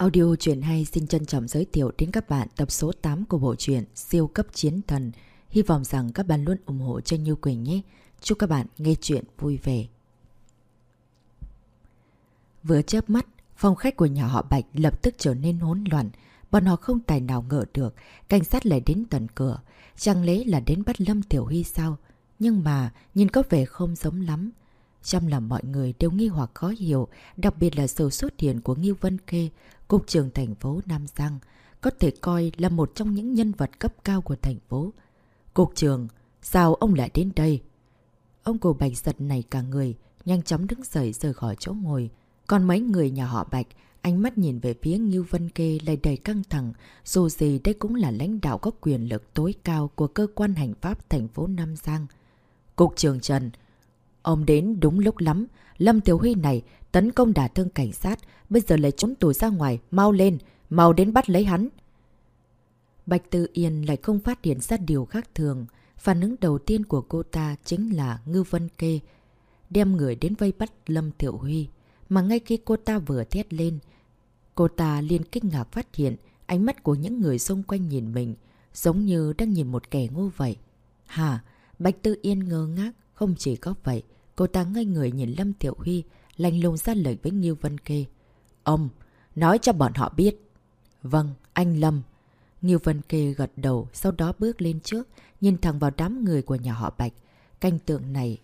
Audio truyện hay xin trân trọng giới thiệu đến các bạn tập số 8 của bộ truyện Siêu cấp chiến thần. Hy vọng rằng các bạn luôn ủng hộ cho Như Quỳnh nhé. Chúc các bạn nghe truyện vui vẻ. Vừa chớp mắt, phòng khách của nhà họ Bạch lập tức trở nên hỗn loạn. Bọn họ không tài nào ngờ được, cảnh sát lại đến tận cửa. Chẳng lẽ là đến bắt Lâm Tiểu Huy sao? Nhưng mà, nhìn có vẻ không giống lắm. Trong lòng mọi người đều nghi hoặc khó hiểu, đặc biệt là sự xuất hiện của Ngưu Vân Kê, cục trưởng thành phố Nam Giang, có thể coi là một trong những nhân vật cấp cao của thành phố. Cục trưởng, sao ông lại đến đây? Ông cổ Bạch giật này cả người, nhanh chóng đứng dậy rời khỏi chỗ ngồi. Còn mấy người nhà họ Bạch, ánh mắt nhìn về phía Ngưu Vân Kê lại đầy căng thẳng, dù gì đây cũng là lãnh đạo có quyền lực tối cao của cơ quan hành pháp thành phố Nam Giang. Cục trưởng Trần, Ông đến đúng lúc lắm. Lâm Tiểu Huy này tấn công đả thương cảnh sát. Bây giờ lại trốn tù ra ngoài. Mau lên. Mau đến bắt lấy hắn. Bạch Tư Yên lại không phát hiện ra điều khác thường. Phản ứng đầu tiên của cô ta chính là Ngư Vân Kê. Đem người đến vây bắt Lâm Tiểu Huy. Mà ngay khi cô ta vừa thét lên, cô ta liên kinh ngạc phát hiện ánh mắt của những người xung quanh nhìn mình, giống như đang nhìn một kẻ ngu vậy. Hả? Bạch Tư Yên ngơ ngác, không chỉ có vậy, cô ta ngây người nhìn Lâm Tiểu Huy, lành lùng ra lời với Nghiêu Vân Kê. Ông, nói cho bọn họ biết. Vâng, anh Lâm. Nghiêu Vân Kê gật đầu, sau đó bước lên trước, nhìn thẳng vào đám người của nhà họ Bạch. Canh tượng này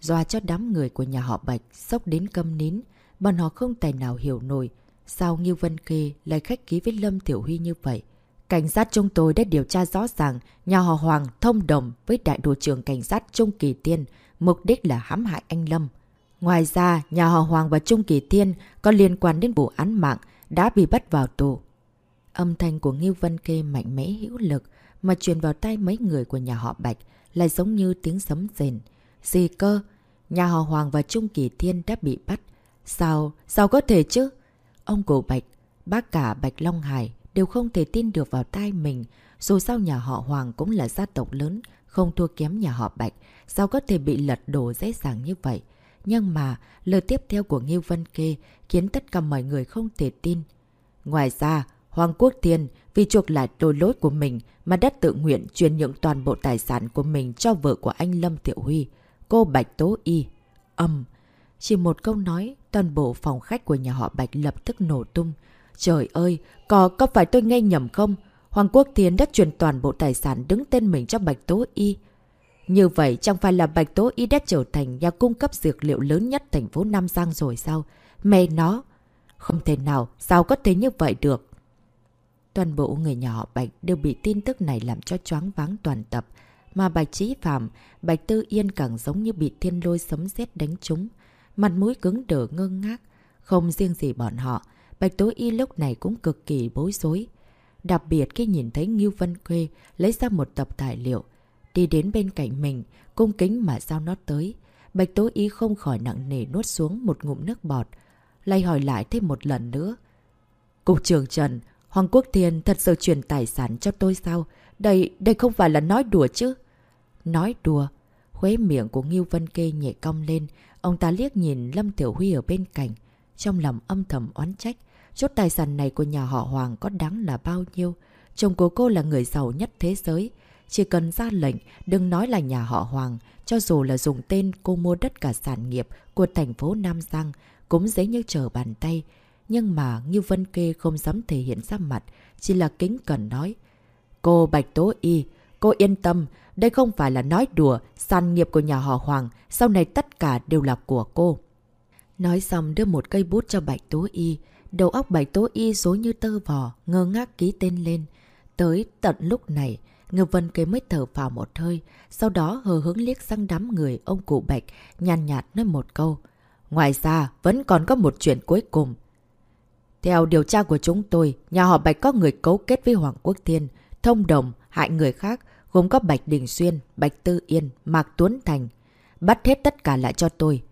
doa cho đám người của nhà họ Bạch sốc đến câm nín, bọn họ không tài nào hiểu nổi sao Nghiêu Vân Kê lại khách ký với Lâm Tiểu Huy như vậy. Cảnh sát chúng tôi đã điều tra rõ ràng nhà họ Hoàng thông đồng với đại đội trưởng cảnh sát Trung Kỳ Tiên, mục đích là hãm hại anh Lâm. Ngoài ra, nhà họ Hoàng và Trung Kỳ Tiên có liên quan đến vụ án mạng đã bị bắt vào tù. Âm thanh của Ngưu Vân Kê mạnh mẽ hữu lực mà truyền vào tay mấy người của nhà họ Bạch lại giống như tiếng sấm rền. Gì cơ? Nhà họ Hoàng và Trung Kỳ Thiên đã bị bắt. Sao? Sao có thể chứ? Ông cổ Bạch, bác cả Bạch Long Hải đều không thể tin được vào tai mình. Dù sao nhà họ Hoàng cũng là gia tộc lớn, không thua kém nhà họ Bạch, sao có thể bị lật đổ dễ dàng như vậy. Nhưng mà, lời tiếp theo của Nghiêu Vân Kê khiến tất cả mọi người không thể tin. Ngoài ra, Hoàng Quốc Thiên vì chuộc lại đôi lỗi của mình mà đã tự nguyện chuyển nhượng toàn bộ tài sản của mình cho vợ của anh Lâm Tiểu Huy, cô Bạch Tố Y. Âm! Chỉ một câu nói, toàn bộ phòng khách của nhà họ Bạch lập tức nổ tung. Trời ơi, có, có phải tôi nghe nhầm không? Hoàng Quốc Thiến đã truyền toàn bộ tài sản đứng tên mình cho Bạch Tố Y. Như vậy chẳng phải là Bạch Tố Y đã trở thành nhà cung cấp dược liệu lớn nhất thành phố Nam Giang rồi sao? Mẹ nó! Không thể nào, sao có thể như vậy được? Toàn bộ người nhà họ Bạch đều bị tin tức này làm cho choáng váng toàn tập. Mà Bạch Trí Phạm, Bạch Tư Yên càng giống như bị thiên lôi sấm sét đánh trúng. Mặt mũi cứng đờ ngơ ngác. Không riêng gì bọn họ, Bạch Tố Y lúc này cũng cực kỳ bối rối. Đặc biệt khi nhìn thấy Ngưu Vân Quê lấy ra một tập tài liệu, đi đến bên cạnh mình, cung kính mà giao nó tới. Bạch Tố Y không khỏi nặng nề nuốt xuống một ngụm nước bọt, lại hỏi lại thêm một lần nữa. Cục trưởng Trần, Hoàng Quốc Thiên thật sự truyền tài sản cho tôi sao? Đây, đây không phải là nói đùa chứ? Nói đùa? Khuế miệng của Ngưu Vân Kê nhẹ cong lên, ông ta liếc nhìn Lâm Tiểu Huy ở bên cạnh, trong lòng âm thầm oán trách chốt tài sản này của nhà họ Hoàng có đáng là bao nhiêu? Chồng của cô là người giàu nhất thế giới. Chỉ cần ra lệnh, đừng nói là nhà họ Hoàng, cho dù là dùng tên cô mua đất cả sản nghiệp của thành phố Nam Giang, cũng dễ như trở bàn tay. Nhưng mà Ngưu Vân Kê không dám thể hiện ra mặt, chỉ là kính cần nói. Cô Bạch Tố Y, cô yên tâm, đây không phải là nói đùa, sản nghiệp của nhà họ Hoàng, sau này tất cả đều là của cô. Nói xong đưa một cây bút cho Bạch Tố Y, Đầu óc Bạch Tố Y dối như tơ vò, ngơ ngác ký tên lên. Tới tận lúc này, Ngư Vân Kế mới thở vào một hơi, sau đó hờ hướng liếc sang đám người ông cụ Bạch, nhàn nhạt nói một câu. Ngoài ra, vẫn còn có một chuyện cuối cùng. Theo điều tra của chúng tôi, nhà họ Bạch có người cấu kết với Hoàng Quốc Thiên, thông đồng, hại người khác, gồm có Bạch Đình Xuyên, Bạch Tư Yên, Mạc Tuấn Thành. Bắt hết tất cả lại cho tôi.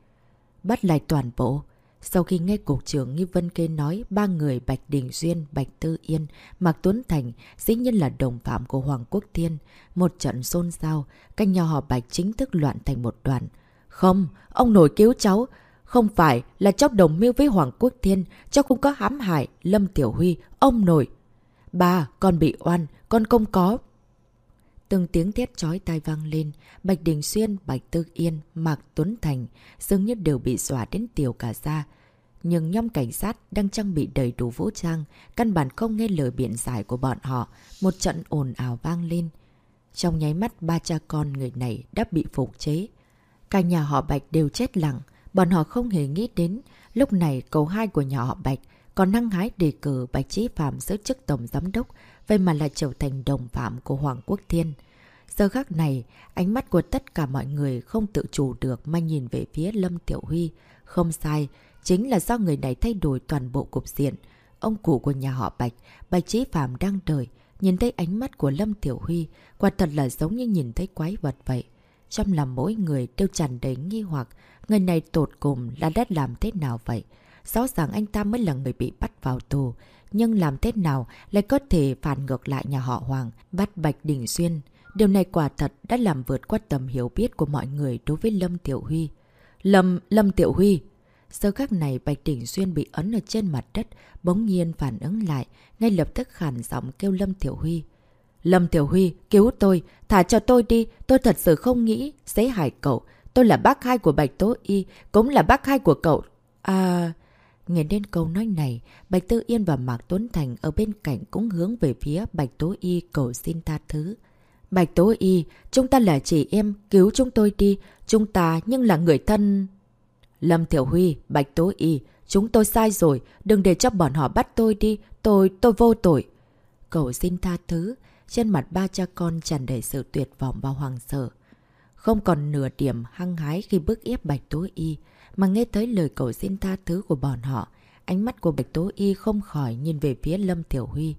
Bắt lại toàn bộ. Sau khi nghe cục trưởng Nghi Vân Kê nói ba người Bạch Đình Duyên, Bạch Tư Yên, Mạc Tuấn Thành dĩ nhiên là đồng phạm của Hoàng Quốc Thiên, một trận xôn xao, canh nhà họ Bạch chính thức loạn thành một đoàn Không, ông nội cứu cháu, Không phải là cháu đồng mưu với Hoàng Quốc Thiên, cháu cũng có hãm hại Lâm Tiểu Huy, ông nội. Ba, con bị oan, con không có. Từng tiếng thét chói tai vang lên, Bạch Đình Xuyên, Bạch Tư Yên, Mạc Tuấn Thành dường như đều bị dọa đến tiểu cả ra. Nhưng nhóm cảnh sát đang trang bị đầy đủ vũ trang, căn bản không nghe lời biện giải của bọn họ, một trận ồn ào vang lên. Trong nháy mắt ba cha con người này đã bị phục chế. Cả nhà họ Bạch đều chết lặng, bọn họ không hề nghĩ đến. Lúc này cầu hai của nhà họ Bạch còn năng hái đề cử Bạch Chí Phạm giữ chức tổng giám đốc, vậy mà lại trở thành đồng phạm của Hoàng Quốc Thiên. Giờ khắc này, ánh mắt của tất cả mọi người không tự chủ được mà nhìn về phía Lâm Tiểu Huy. Không sai, chính là do người này thay đổi toàn bộ cục diện. Ông cụ của nhà họ Bạch, Bạch Chí Phạm đang đợi, nhìn thấy ánh mắt của Lâm Tiểu Huy, quả thật là giống như nhìn thấy quái vật vậy. Trong lòng mỗi người đều tràn đầy nghi hoặc, người này tột cùng là đã làm thế nào vậy? Rõ ràng anh ta mới là người bị bắt vào tù, nhưng làm thế nào lại có thể phản ngược lại nhà họ Hoàng, bắt Bạch Đình Xuyên? Điều này quả thật đã làm vượt qua tầm hiểu biết của mọi người đối với Lâm Tiểu Huy. Lâm, Lâm Tiểu Huy! giờ khắc này Bạch Đình Xuyên bị ấn ở trên mặt đất, bỗng nhiên phản ứng lại, ngay lập tức khản giọng kêu Lâm Tiểu Huy. Lâm Tiểu Huy, cứu tôi, thả cho tôi đi, tôi thật sự không nghĩ, sẽ hại cậu. Tôi là bác hai của Bạch Tố Y, cũng là bác hai của cậu. À... Nghe đến câu nói này, Bạch Tư Yên và Mạc Tuấn Thành ở bên cạnh cũng hướng về phía Bạch Tố Y cầu xin tha thứ. Bạch Tố Y, chúng ta là chị em, cứu chúng tôi đi, chúng ta nhưng là người thân... Lâm Thiểu Huy, Bạch Tố Y, chúng tôi sai rồi, đừng để cho bọn họ bắt tôi đi, tôi, tôi vô tội. Cầu xin tha thứ, trên mặt ba cha con tràn đầy sự tuyệt vọng và hoàng sợ. Không còn nửa điểm hăng hái khi bức ép Bạch Tố Y, mà nghe tới lời cầu xin tha thứ của bọn họ. Ánh mắt của Bạch Tố Y không khỏi nhìn về phía Lâm Tiểu Huy.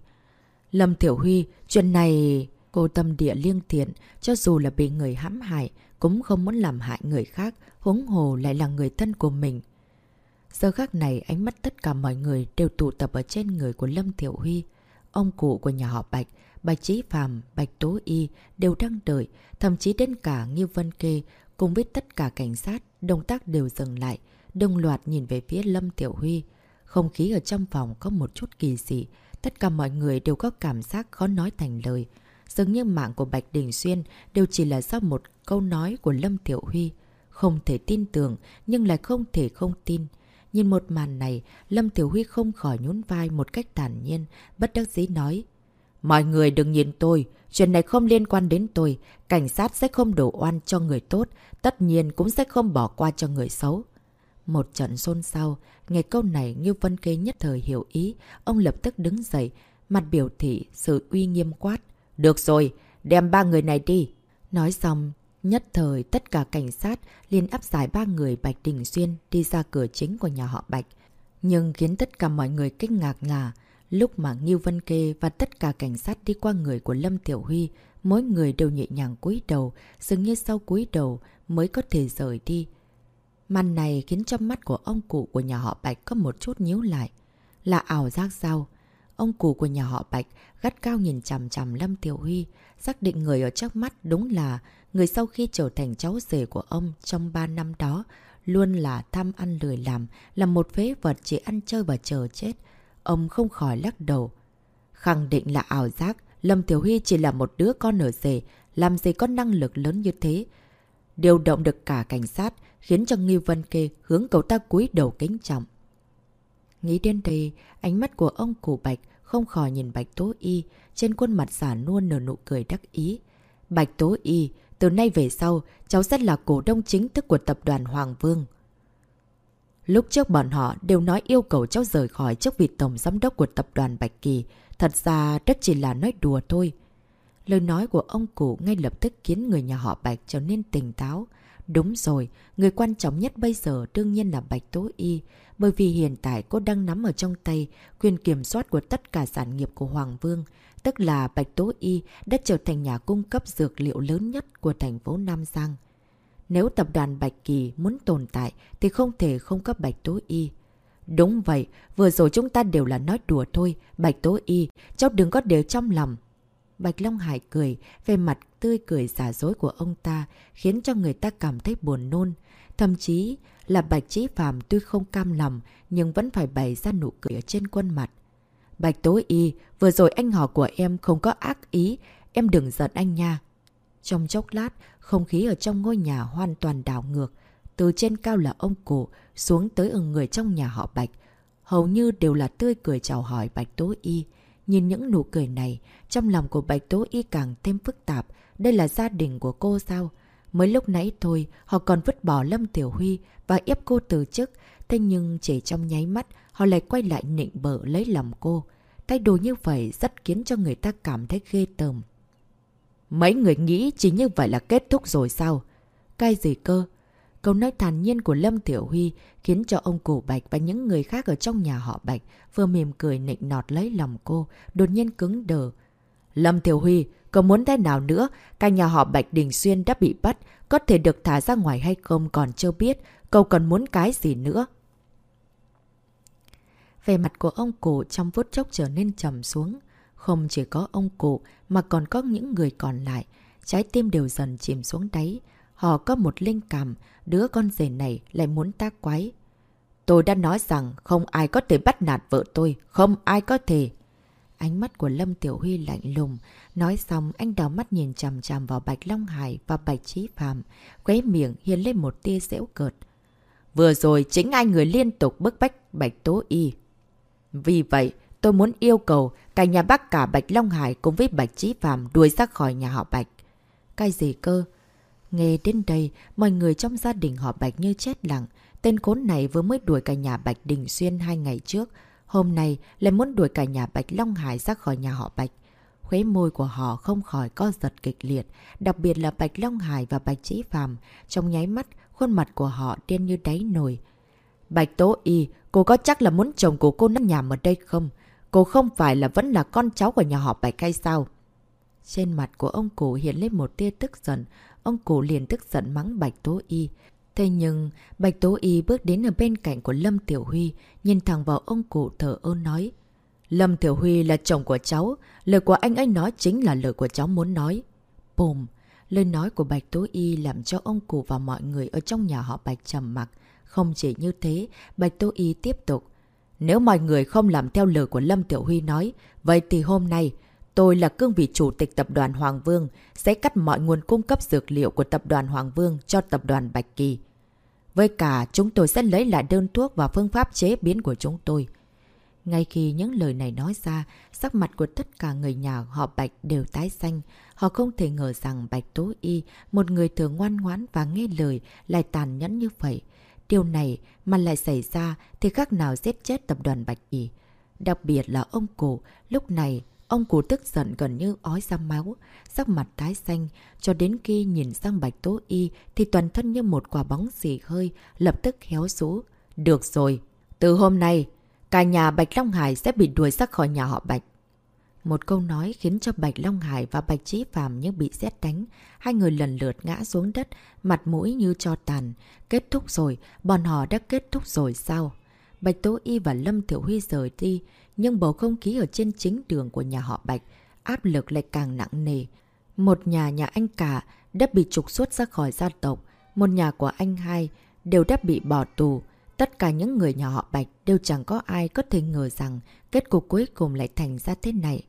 Lâm Tiểu Huy, chuyện này... Cô tâm địa liêng thiện, cho dù là bị người hãm hại, cũng không muốn làm hại người khác, huống hồ lại là người thân của mình. Giờ khác này, ánh mắt tất cả mọi người đều tụ tập ở trên người của Lâm Tiểu Huy. Ông cụ của nhà họ Bạch, Bạch Chí Phàm, Bạch Tố Y đều đang đợi, thậm chí đến cả Nghiêu Vân Kê cùng với tất cả cảnh sát, động tác đều dừng lại, đồng loạt nhìn về phía Lâm Tiểu Huy. Không khí ở trong phòng có một chút kỳ dị, tất cả mọi người đều có cảm giác khó nói thành lời. Dường như mạng của Bạch Đình Xuyên đều chỉ là do một câu nói của Lâm Tiểu Huy. Không thể tin tưởng, nhưng lại không thể không tin. Nhìn một màn này, Lâm Tiểu Huy không khỏi nhún vai một cách tàn nhiên, bất đắc dĩ nói. Mọi người đừng nhìn tôi, chuyện này không liên quan đến tôi. Cảnh sát sẽ không đổ oan cho người tốt, tất nhiên cũng sẽ không bỏ qua cho người xấu. Một trận xôn xao, nghe câu này Ngưu Vân Kế nhất thời hiểu ý, ông lập tức đứng dậy, mặt biểu thị sự uy nghiêm quát. Được rồi, đem ba người này đi. Nói xong, nhất thời tất cả cảnh sát liền áp giải ba người Bạch Đình Xuyên đi ra cửa chính của nhà họ Bạch. Nhưng khiến tất cả mọi người kinh ngạc là lúc mà Ngưu Vân Kê và tất cả cảnh sát đi qua người của Lâm Tiểu Huy, mỗi người đều nhẹ nhàng cúi đầu, dường như sau cúi đầu mới có thể rời đi. Màn này khiến cho mắt của ông cụ của nhà họ Bạch có một chút nhíu lại. Là ảo giác sao? Ông cụ của nhà họ Bạch gắt cao nhìn chằm chằm Lâm Tiểu Huy, xác định người ở trước mắt đúng là người sau khi trở thành cháu rể của ông trong 3 năm đó, luôn là tham ăn lười làm, là một phế vật chỉ ăn chơi và chờ chết. Ông không khỏi lắc đầu. Khẳng định là ảo giác, Lâm Tiểu Huy chỉ là một đứa con ở rể, làm gì có năng lực lớn như thế. Điều động được cả cảnh sát, khiến cho Nghi Vân Kê hướng cậu ta cúi đầu kính trọng. Nghĩ đến đây, ánh mắt của ông cụ Bạch không khỏi nhìn Bạch Tố Y, trên khuôn mặt giả nuôn nở nụ cười đắc ý. Bạch Tố Y, từ nay về sau, cháu sẽ là cổ đông chính thức của tập đoàn Hoàng Vương. Lúc trước bọn họ đều nói yêu cầu cháu rời khỏi chức vị tổng giám đốc của tập đoàn Bạch Kỳ, thật ra rất chỉ là nói đùa thôi. Lời nói của ông cụ ngay lập tức khiến người nhà họ Bạch trở nên tỉnh táo. Đúng rồi, người quan trọng nhất bây giờ đương nhiên là Bạch Tố Y, bởi vì hiện tại cô đang nắm ở trong tay quyền kiểm soát của tất cả sản nghiệp của Hoàng Vương, tức là Bạch Tố Y đã trở thành nhà cung cấp dược liệu lớn nhất của thành phố Nam Giang. Nếu tập đoàn Bạch Kỳ muốn tồn tại thì không thể không có Bạch Tố Y. Đúng vậy, vừa rồi chúng ta đều là nói đùa thôi, Bạch Tố Y, cháu đừng có để trong lòng. Bạch Long Hải cười, về mặt tươi cười giả dối của ông ta, khiến cho người ta cảm thấy buồn nôn. Thậm chí là Bạch Chí Phạm tuy không cam lòng, nhưng vẫn phải bày ra nụ cười ở trên khuôn mặt. Bạch Tố Y, vừa rồi anh họ của em không có ác ý, em đừng giận anh nha. Trong chốc lát, không khí ở trong ngôi nhà hoàn toàn đảo ngược. Từ trên cao là ông cụ, xuống tới ở người trong nhà họ Bạch. Hầu như đều là tươi cười chào hỏi Bạch Tố Y. Nhìn những nụ cười này, trong lòng của Bạch Tố Y càng thêm phức tạp. Đây là gia đình của cô sao? Mới lúc nãy thôi, họ còn vứt bỏ Lâm Tiểu Huy và ép cô từ chức. Thế nhưng chỉ trong nháy mắt, họ lại quay lại nịnh bợ lấy lòng cô. Thay đồ như vậy rất khiến cho người ta cảm thấy ghê tởm. Mấy người nghĩ chỉ như vậy là kết thúc rồi sao? Cái gì cơ? Câu nói thản nhiên của Lâm Tiểu Huy khiến cho ông Cổ Bạch và những người khác ở trong nhà họ Bạch vừa mỉm cười nịnh nọt lấy lòng cô, đột nhiên cứng đờ. Lâm Tiểu Huy, cậu muốn thế nào nữa? Cái nhà họ Bạch Đình Xuyên đã bị bắt, có thể được thả ra ngoài hay không còn chưa biết, cậu còn muốn cái gì nữa? Về mặt của ông Cổ trong phút chốc trở nên trầm xuống. Không chỉ có ông cụ mà còn có những người còn lại. Trái tim đều dần chìm xuống đáy. Họ có một linh cảm, đứa con rể này lại muốn ta quái. Tôi đã nói rằng không ai có thể bắt nạt vợ tôi, không ai có thể. Ánh mắt của Lâm Tiểu Huy lạnh lùng. Nói xong, anh đào mắt nhìn chằm chằm vào Bạch Long Hải và Bạch Trí Phạm. Quế miệng hiên lên một tia dễu cợt. Vừa rồi, chính anh người liên tục bức bách Bạch Tố Y. Vì vậy, tôi muốn yêu cầu cả nhà bác cả Bạch Long Hải cùng với Bạch Trí Phạm đuổi ra khỏi nhà họ Bạch. Cái gì cơ? Nghe đến đây, mọi người trong gia đình họ Bạch như chết lặng. Tên khốn này vừa mới đuổi cả nhà Bạch Đình Xuyên hai ngày trước. Hôm nay lại muốn đuổi cả nhà Bạch Long Hải ra khỏi nhà họ Bạch. Khuế môi của họ không khỏi co giật kịch liệt, đặc biệt là Bạch Long Hải và Bạch Trí Phạm. Trong nháy mắt, khuôn mặt của họ đen như đáy nồi. Bạch Tố Y, cô có chắc là muốn chồng của cô nằm nhàm ở đây không? Cô không phải là vẫn là con cháu của nhà họ Bạch hay sao? Trên mặt của ông cụ hiện lên một tia tức giận. Ông cụ liền tức giận mắng Bạch Tố Y. Thế nhưng, Bạch Tố Y bước đến ở bên cạnh của Lâm Tiểu Huy, nhìn thẳng vào ông cụ thở ơn nói. Lâm Tiểu Huy là chồng của cháu, lời của anh ấy nói chính là lời của cháu muốn nói. Bùm! Lời nói của Bạch Tố Y làm cho ông cụ và mọi người ở trong nhà họ Bạch trầm mặc. Không chỉ như thế, Bạch Tố Y tiếp tục. Nếu mọi người không làm theo lời của Lâm Tiểu Huy nói, vậy thì hôm nay, tôi là cương vị chủ tịch tập đoàn Hoàng Vương, sẽ cắt mọi nguồn cung cấp dược liệu của tập đoàn Hoàng Vương cho tập đoàn Bạch Kỳ. Với cả, chúng tôi sẽ lấy lại đơn thuốc và phương pháp chế biến của chúng tôi. Ngay khi những lời này nói ra, sắc mặt của tất cả người nhà họ Bạch đều tái xanh. Họ không thể ngờ rằng Bạch Tố Y, một người thường ngoan ngoãn và nghe lời, lại tàn nhẫn như vậy. Điều này mà lại xảy ra thì khác nào giết chết tập đoàn Bạch Kỳ. Đặc biệt là ông cụ, lúc này ông cụ tức giận gần như ói ra máu, sắc mặt tái xanh, cho đến khi nhìn sang Bạch Tố Y thì toàn thân như một quả bóng xì hơi, lập tức héo rú. Được rồi, từ hôm nay, cả nhà Bạch Long Hải sẽ bị đuổi ra khỏi nhà họ Bạch. Một câu nói khiến cho Bạch Long Hải và Bạch Trí phàm như bị xét đánh. Hai người lần lượt ngã xuống đất, mặt mũi như cho tàn. Kết thúc rồi, bọn họ đã kết thúc rồi sao? Bạch Tố Y và Lâm Thiểu Huy rời đi, nhưng bầu không khí ở trên chính đường của nhà họ Bạch, áp lực lại càng nặng nề. Một nhà nhà anh cả đã bị trục xuất ra khỏi gia tộc, một nhà của anh hai đều đã bị bỏ tù. Tất cả những người nhà họ Bạch đều chẳng có ai có thể ngờ rằng kết cục cuối cùng lại thành ra thế này.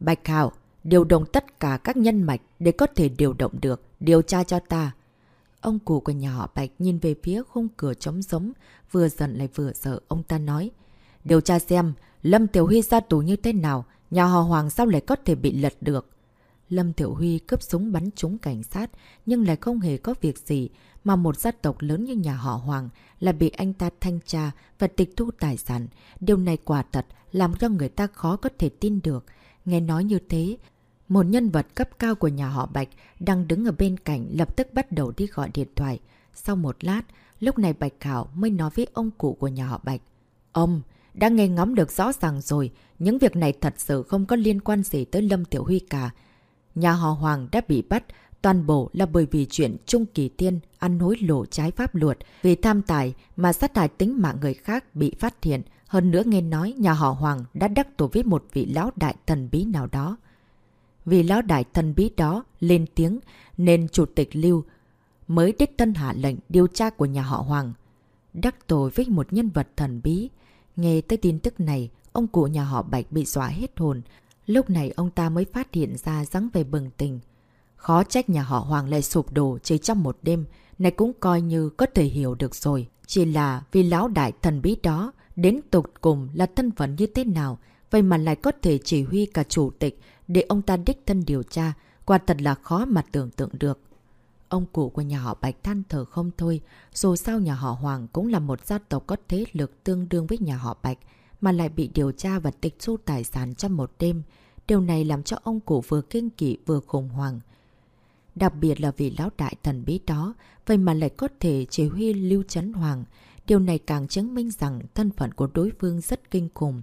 Bạch Hảo, điều động tất cả các nhân mạch để có thể điều động được, điều tra cho ta. Ông cụ của nhà họ Bạch nhìn về phía khung cửa trống giống, vừa giận lại vừa sợ, ông ta nói. Điều tra xem, Lâm Tiểu Huy ra tù như thế nào, nhà họ Hoàng sao lại có thể bị lật được. Lâm Tiểu Huy cướp súng bắn trúng cảnh sát, nhưng lại không hề có việc gì, mà một gia tộc lớn như nhà họ Hoàng là bị anh ta thanh tra và tịch thu tài sản. Điều này quả thật làm cho người ta khó có thể tin được. Nghe nói như thế, một nhân vật cấp cao của nhà họ Bạch đang đứng ở bên cạnh lập tức bắt đầu đi gọi điện thoại. Sau một lát, lúc này Bạch Khảo mới nói với ông cụ của nhà họ Bạch. Ông, đã nghe ngóng được rõ ràng rồi, những việc này thật sự không có liên quan gì tới Lâm Tiểu Huy cả. Nhà họ Hoàng đã bị bắt, toàn bộ là bởi vì chuyện Trung Kỳ Tiên ăn hối lộ trái pháp luật vì tham tài mà sát hại tính mạng người khác bị phát hiện. Hơn nữa nghe nói nhà họ Hoàng đã đắc tổ với một vị lão đại thần bí nào đó. vì lão đại thần bí đó lên tiếng nên chủ tịch Lưu mới đích thân hạ lệnh điều tra của nhà họ Hoàng. Đắc tội với một nhân vật thần bí. Nghe tới tin tức này, ông cụ nhà họ Bạch bị dọa hết hồn. Lúc này ông ta mới phát hiện ra rắn về bừng tình. Khó trách nhà họ Hoàng lại sụp đổ chỉ trong một đêm, này cũng coi như có thể hiểu được rồi. Chỉ là vì lão đại thần bí đó, đến tục cùng là thân phận như thế nào, vậy mà lại có thể chỉ huy cả chủ tịch để ông ta đích thân điều tra, quả thật là khó mà tưởng tượng được. Ông cụ của nhà họ Bạch than thở không thôi, dù sao nhà họ Hoàng cũng là một gia tộc có thế lực tương đương với nhà họ Bạch, mà lại bị điều tra và tịch thu tài sản trong một đêm. Điều này làm cho ông cụ vừa kinh kỵ vừa khủng hoảng. Đặc biệt là vì lão đại thần bí đó, vậy mà lại có thể chỉ huy Lưu Trấn Hoàng. Điều này càng chứng minh rằng thân phận của đối phương rất kinh khủng.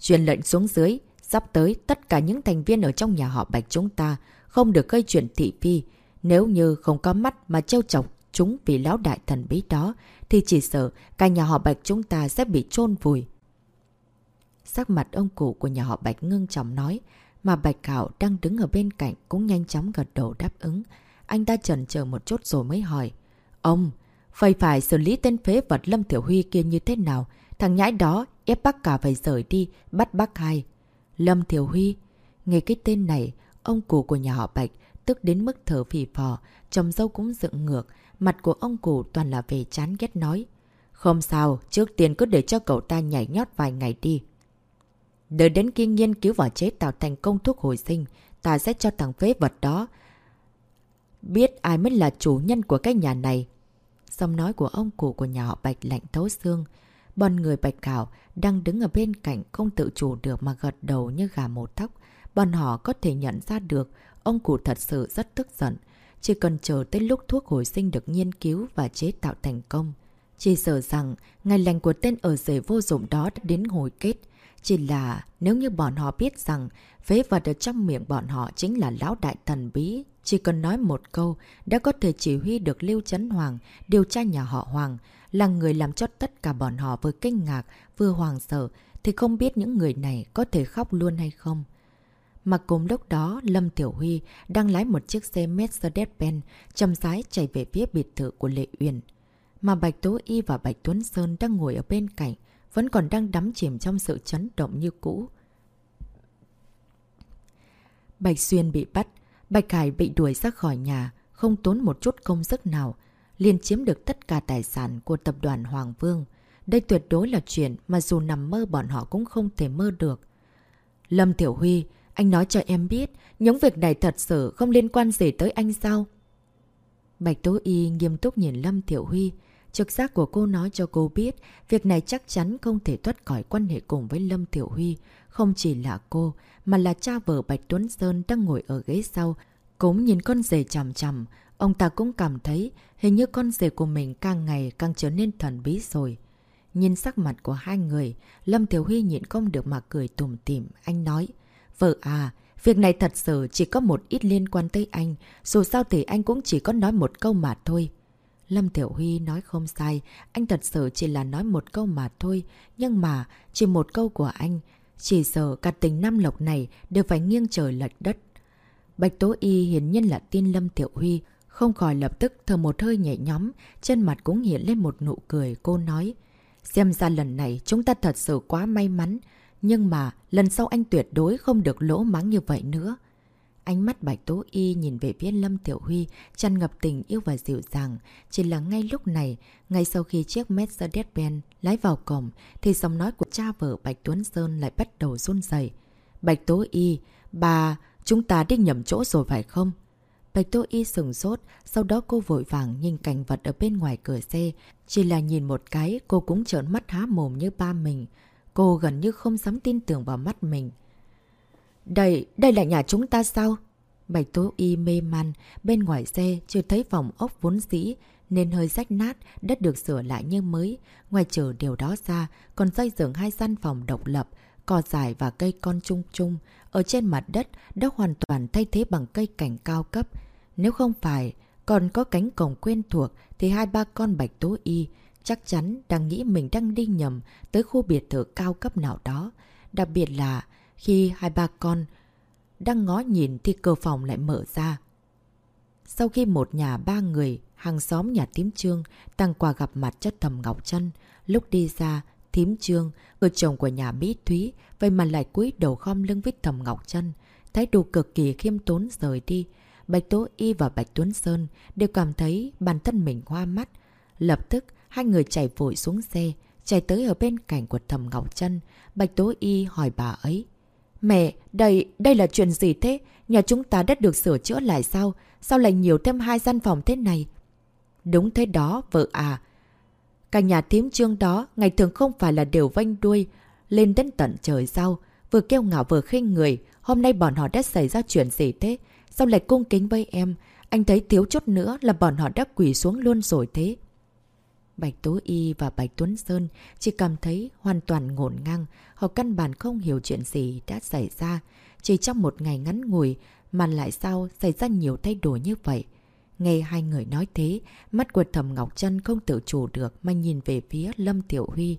Truyền lệnh xuống dưới, sắp tới tất cả những thành viên ở trong nhà họ Bạch chúng ta không được gây chuyện thị phi. Nếu như không có mắt mà trêu chọc chúng vì lão đại thần bí đó, thì chỉ sợ cả nhà họ Bạch chúng ta sẽ bị chôn vùi. Sắc mặt ông cụ của nhà họ Bạch ngưng trọng nói, mà Bạch cạo đang đứng ở bên cạnh cũng nhanh chóng gật đầu đáp ứng. Anh ta chần chờ một chút rồi mới hỏi. Ông, phải phải xử lý tên phế vật Lâm Thiểu Huy kia như thế nào? Thằng nhãi đó ép bác cả phải rời đi, bắt bác hai. Lâm Thiểu Huy. Nghe cái tên này, ông cụ của nhà họ Bạch tức đến mức thở phì phò, chồng dâu cũng dựng ngược, mặt của ông cụ toàn là về chán ghét nói. Không sao, trước tiên cứ để cho cậu ta nhảy nhót vài ngày đi. Đợi đến khi nghiên cứu và chế tạo thành công thuốc hồi sinh, ta sẽ cho thằng phế vật đó biết ai mới là chủ nhân của cái nhà này. Xong nói của ông cụ của nhà họ Bạch lạnh thấu xương. Bọn người Bạch Cảo đang đứng ở bên cạnh không tự chủ được mà gật đầu như gà một thóc. Bọn họ có thể nhận ra được ông cụ thật sự rất tức giận. Chỉ cần chờ tới lúc thuốc hồi sinh được nghiên cứu và chế tạo thành công. Chỉ sợ rằng ngày lành của tên ở rể vô dụng đó đã đến hồi kết. Chỉ là nếu như bọn họ biết rằng phế vật ở trong miệng bọn họ chính là lão đại thần bí, chỉ cần nói một câu đã có thể chỉ huy được Lưu Trấn Hoàng điều tra nhà họ Hoàng, là người làm cho tất cả bọn họ vừa kinh ngạc vừa hoàng sợ, thì không biết những người này có thể khóc luôn hay không. Mà cùng lúc đó, Lâm Tiểu Huy đang lái một chiếc xe Mercedes-Benz chầm rái chạy về phía biệt thự của Lệ Uyển. Mà Bạch Tố Y và Bạch Tuấn Sơn đang ngồi ở bên cạnh, vẫn còn đang đắm chìm trong sự chấn động như cũ. Bạch Xuyên bị bắt, Bạch Khải bị đuổi ra khỏi nhà, không tốn một chút công sức nào, liền chiếm được tất cả tài sản của tập đoàn Hoàng Vương. Đây tuyệt đối là chuyện mà dù nằm mơ bọn họ cũng không thể mơ được. Lâm Tiểu Huy, anh nói cho em biết, những việc này thật sự không liên quan gì tới anh sao? Bạch Tố Y nghiêm túc nhìn Lâm Tiểu Huy, Trực giác của cô nói cho cô biết, việc này chắc chắn không thể thoát khỏi quan hệ cùng với Lâm Tiểu Huy. Không chỉ là cô, mà là cha vợ Bạch Tuấn Sơn đang ngồi ở ghế sau. Cũng nhìn con rể chằm chằm, ông ta cũng cảm thấy hình như con rể của mình càng ngày càng trở nên thần bí rồi. Nhìn sắc mặt của hai người, Lâm Tiểu Huy nhịn không được mà cười tùm tìm. Anh nói, vợ à, việc này thật sự chỉ có một ít liên quan tới anh, dù sao thì anh cũng chỉ có nói một câu mà thôi. Lâm Tiểu Huy nói không sai, anh thật sự chỉ là nói một câu mà thôi, nhưng mà chỉ một câu của anh, chỉ sợ cả tình Nam Lộc này đều phải nghiêng trời lệch đất. Bạch Tố Y hiển nhiên là tin Lâm Tiểu Huy, không khỏi lập tức thở một hơi nhẹ nhóm, trên mặt cũng hiện lên một nụ cười, cô nói. Xem ra lần này chúng ta thật sự quá may mắn, nhưng mà lần sau anh tuyệt đối không được lỗ mắng như vậy nữa. Ánh mắt Bạch Tố Y nhìn về phía Lâm Tiểu Huy, tràn ngập tình yêu và dịu dàng. Chỉ là ngay lúc này, ngay sau khi chiếc Mercedes-Benz lái vào cổng, thì giọng nói của cha vợ Bạch Tuấn Sơn lại bắt đầu run dày. Bạch Tố Y, bà, chúng ta đi nhầm chỗ rồi phải không? Bạch Tố Y sừng sốt, sau đó cô vội vàng nhìn cảnh vật ở bên ngoài cửa xe. Chỉ là nhìn một cái, cô cũng trợn mắt há mồm như ba mình. Cô gần như không dám tin tưởng vào mắt mình. Đây, đây là nhà chúng ta sao? Bạch Tố Y mê man, bên ngoài xe chưa thấy phòng ốc vốn dĩ, nên hơi rách nát, đất được sửa lại như mới. Ngoài trừ điều đó ra, còn xây dựng hai gian phòng độc lập, cỏ dài và cây con chung chung. Ở trên mặt đất, đã hoàn toàn thay thế bằng cây cảnh cao cấp. Nếu không phải, còn có cánh cổng quen thuộc, thì hai ba con Bạch Tố Y chắc chắn đang nghĩ mình đang đi nhầm tới khu biệt thự cao cấp nào đó. Đặc biệt là khi hai ba con đang ngó nhìn thì cửa phòng lại mở ra. Sau khi một nhà ba người, hàng xóm nhà tím trương, tăng quà gặp mặt chất thầm Ngọc chân lúc đi ra, thím trương, người chồng của nhà Mỹ Thúy, vậy mà lại cúi đầu khom lưng với thầm Ngọc chân Thái độ cực kỳ khiêm tốn rời đi. Bạch Tố Y và Bạch Tuấn Sơn đều cảm thấy bản thân mình hoa mắt. Lập tức, hai người chạy vội xuống xe, chạy tới ở bên cạnh của thầm Ngọc chân Bạch Tố Y hỏi bà ấy. Mẹ, đây, đây là chuyện gì thế? Nhà chúng ta đã được sửa chữa lại sao? Sao lại nhiều thêm hai gian phòng thế này? Đúng thế đó, vợ à. Cả nhà thím trương đó, ngày thường không phải là đều vanh đuôi, lên đến tận trời sao? Vừa kêu ngạo vừa khinh người, hôm nay bọn họ đã xảy ra chuyện gì thế? Sao lại cung kính với em? Anh thấy thiếu chút nữa là bọn họ đã quỷ xuống luôn rồi thế. Bạch Tố Y và Bạch Tuấn Sơn chỉ cảm thấy hoàn toàn ngổn ngang, họ căn bản không hiểu chuyện gì đã xảy ra. Chỉ trong một ngày ngắn ngủi mà lại sao xảy ra nhiều thay đổi như vậy. Nghe hai người nói thế, mắt của Thầm Ngọc Trân không tự chủ được mà nhìn về phía Lâm Tiểu Huy.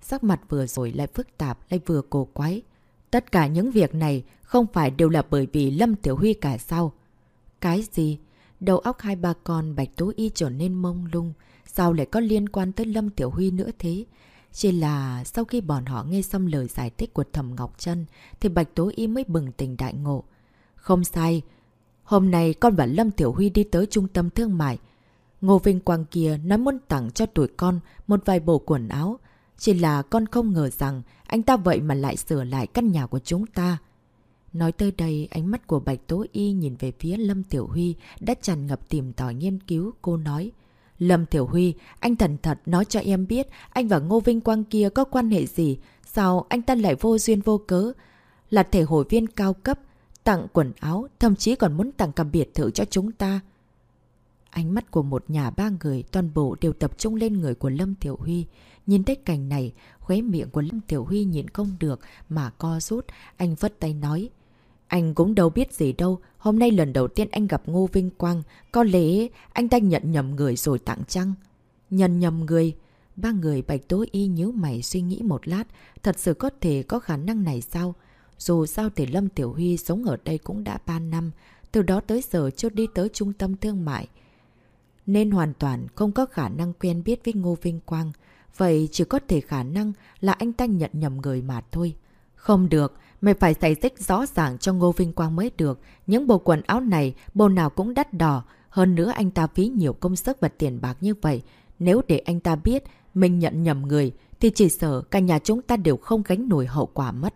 Sắc mặt vừa rồi lại phức tạp, lại vừa cổ quái. Tất cả những việc này không phải đều là bởi vì Lâm Tiểu Huy cả sao. Cái gì? Đầu óc hai ba con Bạch Tố Y trở nên mông lung. Sao lại có liên quan tới Lâm Tiểu Huy nữa thế? Chỉ là sau khi bọn họ nghe xong lời giải thích của Thẩm Ngọc Trân thì Bạch Tố Y mới bừng tỉnh đại ngộ. Không sai. Hôm nay con và Lâm Tiểu Huy đi tới trung tâm thương mại. Ngô Vinh Quang kia nói muốn tặng cho tuổi con một vài bộ quần áo. Chỉ là con không ngờ rằng anh ta vậy mà lại sửa lại căn nhà của chúng ta. Nói tới đây, ánh mắt của Bạch Tố Y nhìn về phía Lâm Tiểu Huy đã tràn ngập tìm tòi nghiên cứu. Cô nói, Lâm Tiểu Huy, anh thần thật nói cho em biết anh và Ngô Vinh Quang kia có quan hệ gì. Sao anh ta lại vô duyên vô cớ? Là thể hội viên cao cấp, tặng quần áo, thậm chí còn muốn tặng cả biệt thự cho chúng ta. Ánh mắt của một nhà ba người toàn bộ đều tập trung lên người của Lâm Tiểu Huy. Nhìn thấy cảnh này, khóe miệng của Lâm Tiểu Huy nhìn không được mà co rút, anh vất tay nói. Anh cũng đâu biết gì đâu, hôm nay lần đầu tiên anh gặp Ngô Vinh Quang, có lẽ anh ta nhận nhầm người rồi tặng chăng? Nhận nhầm người? Ba người bạch tối y nhíu mày suy nghĩ một lát, thật sự có thể có khả năng này sao? Dù sao thì Lâm Tiểu Huy sống ở đây cũng đã 3 năm, từ đó tới giờ chưa đi tới trung tâm thương mại. Nên hoàn toàn không có khả năng quen biết với Ngô Vinh Quang. Vậy chỉ có thể khả năng là anh ta nhận nhầm người mà thôi. Không được, mày phải giải thích rõ ràng cho Ngô Vinh Quang mới được. Những bộ quần áo này, bộ nào cũng đắt đỏ. Hơn nữa anh ta phí nhiều công sức và tiền bạc như vậy. Nếu để anh ta biết mình nhận nhầm người, thì chỉ sợ cả nhà chúng ta đều không gánh nổi hậu quả mất.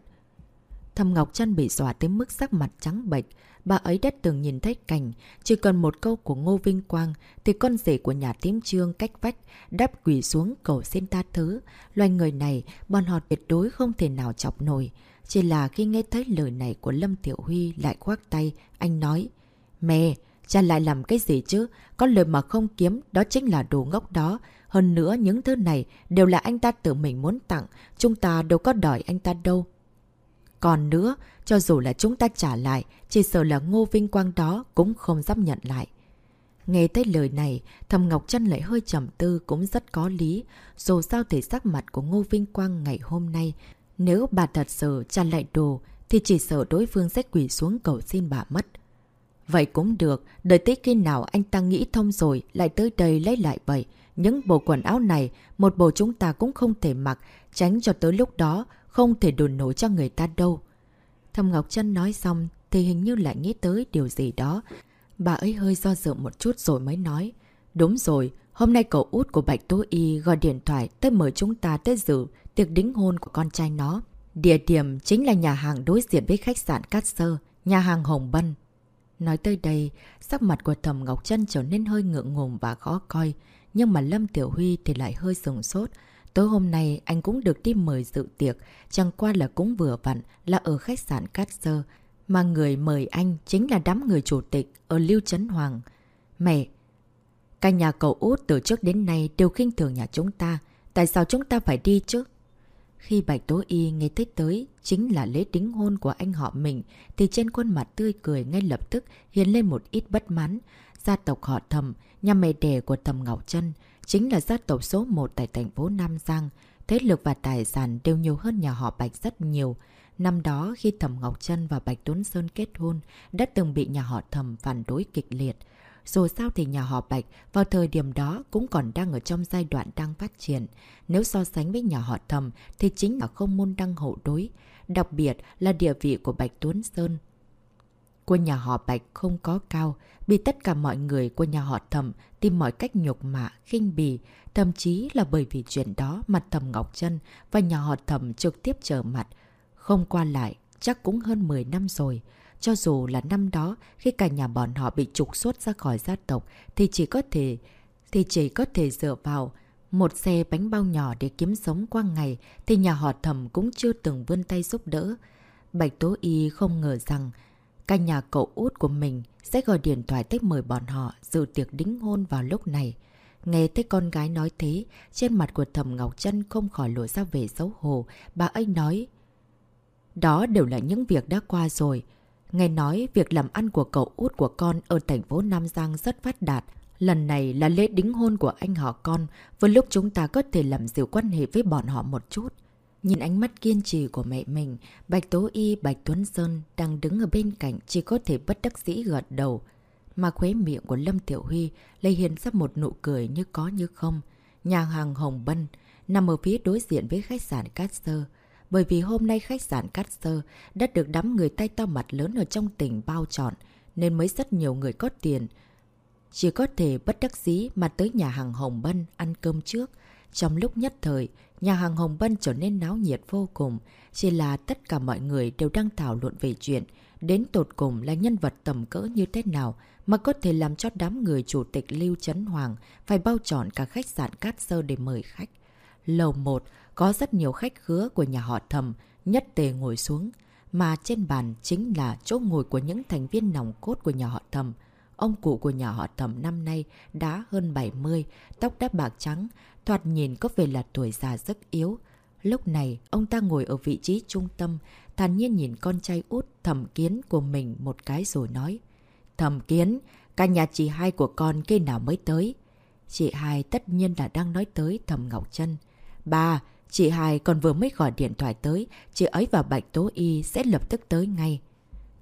Thầm Ngọc Trân bị dọa tới mức sắc mặt trắng bệch. Bà ấy đã từng nhìn thấy cảnh, chỉ cần một câu của Ngô Vinh Quang thì con rể của nhà tím trương cách vách đáp quỷ xuống cầu xin ta thứ. Loài người này, bọn họ tuyệt đối không thể nào chọc nổi. Chỉ là khi nghe thấy lời này của Lâm Tiểu Huy lại khoác tay, anh nói Mẹ, cha lại làm cái gì chứ? Có lời mà không kiếm, đó chính là đồ ngốc đó. Hơn nữa, những thứ này đều là anh ta tự mình muốn tặng. Chúng ta đâu có đòi anh ta đâu. Còn nữa, cho dù là chúng ta trả lại, chỉ sợ là Ngô Vinh Quang đó cũng không dám nhận lại. Nghe tới lời này, Thầm Ngọc Trân lại hơi trầm tư cũng rất có lý. Dù sao thể sắc mặt của Ngô Vinh Quang ngày hôm nay, nếu bà thật sự trả lại đồ, thì chỉ sợ đối phương sẽ quỷ xuống cầu xin bà mất. Vậy cũng được, đợi tới khi nào anh ta nghĩ thông rồi lại tới đây lấy lại vậy. Những bộ quần áo này, một bộ chúng ta cũng không thể mặc, tránh cho tới lúc đó không thể đồn nổi cho người ta đâu. Thầm Ngọc Trân nói xong thì hình như lại nghĩ tới điều gì đó. Bà ấy hơi do dự một chút rồi mới nói. Đúng rồi, hôm nay cậu út của Bạch Tố Y gọi điện thoại tới mời chúng ta tới dự tiệc đính hôn của con trai nó. Địa điểm chính là nhà hàng đối diện với khách sạn Cát Sơ, nhà hàng Hồng Bân. Nói tới đây, sắc mặt của Thầm Ngọc Trân trở nên hơi ngượng ngùng và khó coi, nhưng mà Lâm Tiểu Huy thì lại hơi sừng sốt. Tối hôm nay anh cũng được đi mời dự tiệc, chẳng qua là cũng vừa vặn là ở khách sạn Cát Sơ, mà người mời anh chính là đám người chủ tịch ở Lưu Trấn Hoàng. Mẹ, các nhà cậu út từ trước đến nay đều khinh thường nhà chúng ta, tại sao chúng ta phải đi chứ? Khi Bạch Tố Y nghe thấy tới chính là lễ đính hôn của anh họ mình thì trên khuôn mặt tươi cười ngay lập tức hiện lên một ít bất mãn. Gia tộc họ thầm, nhà mẹ đẻ của thầm Ngọc Trân chính là gia tộc số 1 tại thành phố Nam Giang. thế lực và tài sản đều nhiều hơn nhà họ Bạch rất nhiều. Năm đó khi Thẩm Ngọc Trân và Bạch Tuấn Sơn kết hôn, đã từng bị nhà họ Thẩm phản đối kịch liệt. Dù sao thì nhà họ Bạch vào thời điểm đó cũng còn đang ở trong giai đoạn đang phát triển. Nếu so sánh với nhà họ thầm thì chính là không môn đăng hậu đối. Đặc biệt là địa vị của Bạch Tuấn Sơn của nhà họ Bạch không có cao, bị tất cả mọi người của nhà họ thầm tìm mọi cách nhục mạ, khinh bì, thậm chí là bởi vì chuyện đó mà thầm Ngọc Trân và nhà họ thầm trực tiếp trở mặt. Không qua lại, chắc cũng hơn 10 năm rồi. Cho dù là năm đó, khi cả nhà bọn họ bị trục xuất ra khỏi gia tộc, thì chỉ có thể thì chỉ có thể dựa vào một xe bánh bao nhỏ để kiếm sống qua ngày, thì nhà họ thẩm cũng chưa từng vươn tay giúp đỡ. Bạch Tố Y không ngờ rằng cả nhà cậu út của mình sẽ gọi điện thoại tới mời bọn họ dự tiệc đính hôn vào lúc này. Nghe thấy con gái nói thế, trên mặt của thầm Ngọc Trân không khỏi lộ ra về xấu hổ. Bà ấy nói, đó đều là những việc đã qua rồi. Nghe nói việc làm ăn của cậu út của con ở thành phố Nam Giang rất phát đạt. Lần này là lễ đính hôn của anh họ con, vừa lúc chúng ta có thể làm dịu quan hệ với bọn họ một chút. Nhìn ánh mắt kiên trì của mẹ mình, Bạch Tố Y, Bạch Tuấn Sơn đang đứng ở bên cạnh chỉ có thể bất đắc dĩ gật đầu. Mà khuế miệng của Lâm Tiểu Huy lấy hiện ra một nụ cười như có như không. Nhà hàng Hồng Bân nằm ở phía đối diện với khách sạn Cát Sơ. Bởi vì hôm nay khách sạn Cát Sơ đã được đám người tay to mặt lớn ở trong tỉnh bao trọn, nên mới rất nhiều người có tiền. Chỉ có thể bất đắc dĩ mà tới nhà hàng Hồng Bân ăn cơm trước. Trong lúc nhất thời, nhà hàng Hồng Bân trở nên náo nhiệt vô cùng. Chỉ là tất cả mọi người đều đang thảo luận về chuyện. Đến tột cùng là nhân vật tầm cỡ như thế nào mà có thể làm cho đám người chủ tịch Lưu Trấn Hoàng phải bao trọn cả khách sạn Cát Sơ để mời khách. Lầu 1 có rất nhiều khách khứa của nhà họ thầm nhất tề ngồi xuống, mà trên bàn chính là chỗ ngồi của những thành viên nòng cốt của nhà họ thầm. Ông cụ của nhà họ thầm năm nay đã hơn 70, tóc đã bạc trắng, thoạt nhìn có vẻ là tuổi già rất yếu. Lúc này, ông ta ngồi ở vị trí trung tâm, thản nhiên nhìn con trai út thầm kiến của mình một cái rồi nói. Thầm kiến, cả nhà chị hai của con khi nào mới tới? Chị hai tất nhiên là đang nói tới thầm Ngọc Trân. Ba, chị hai còn vừa mới gọi điện thoại tới, chị ấy và Bạch Tố Y sẽ lập tức tới ngay.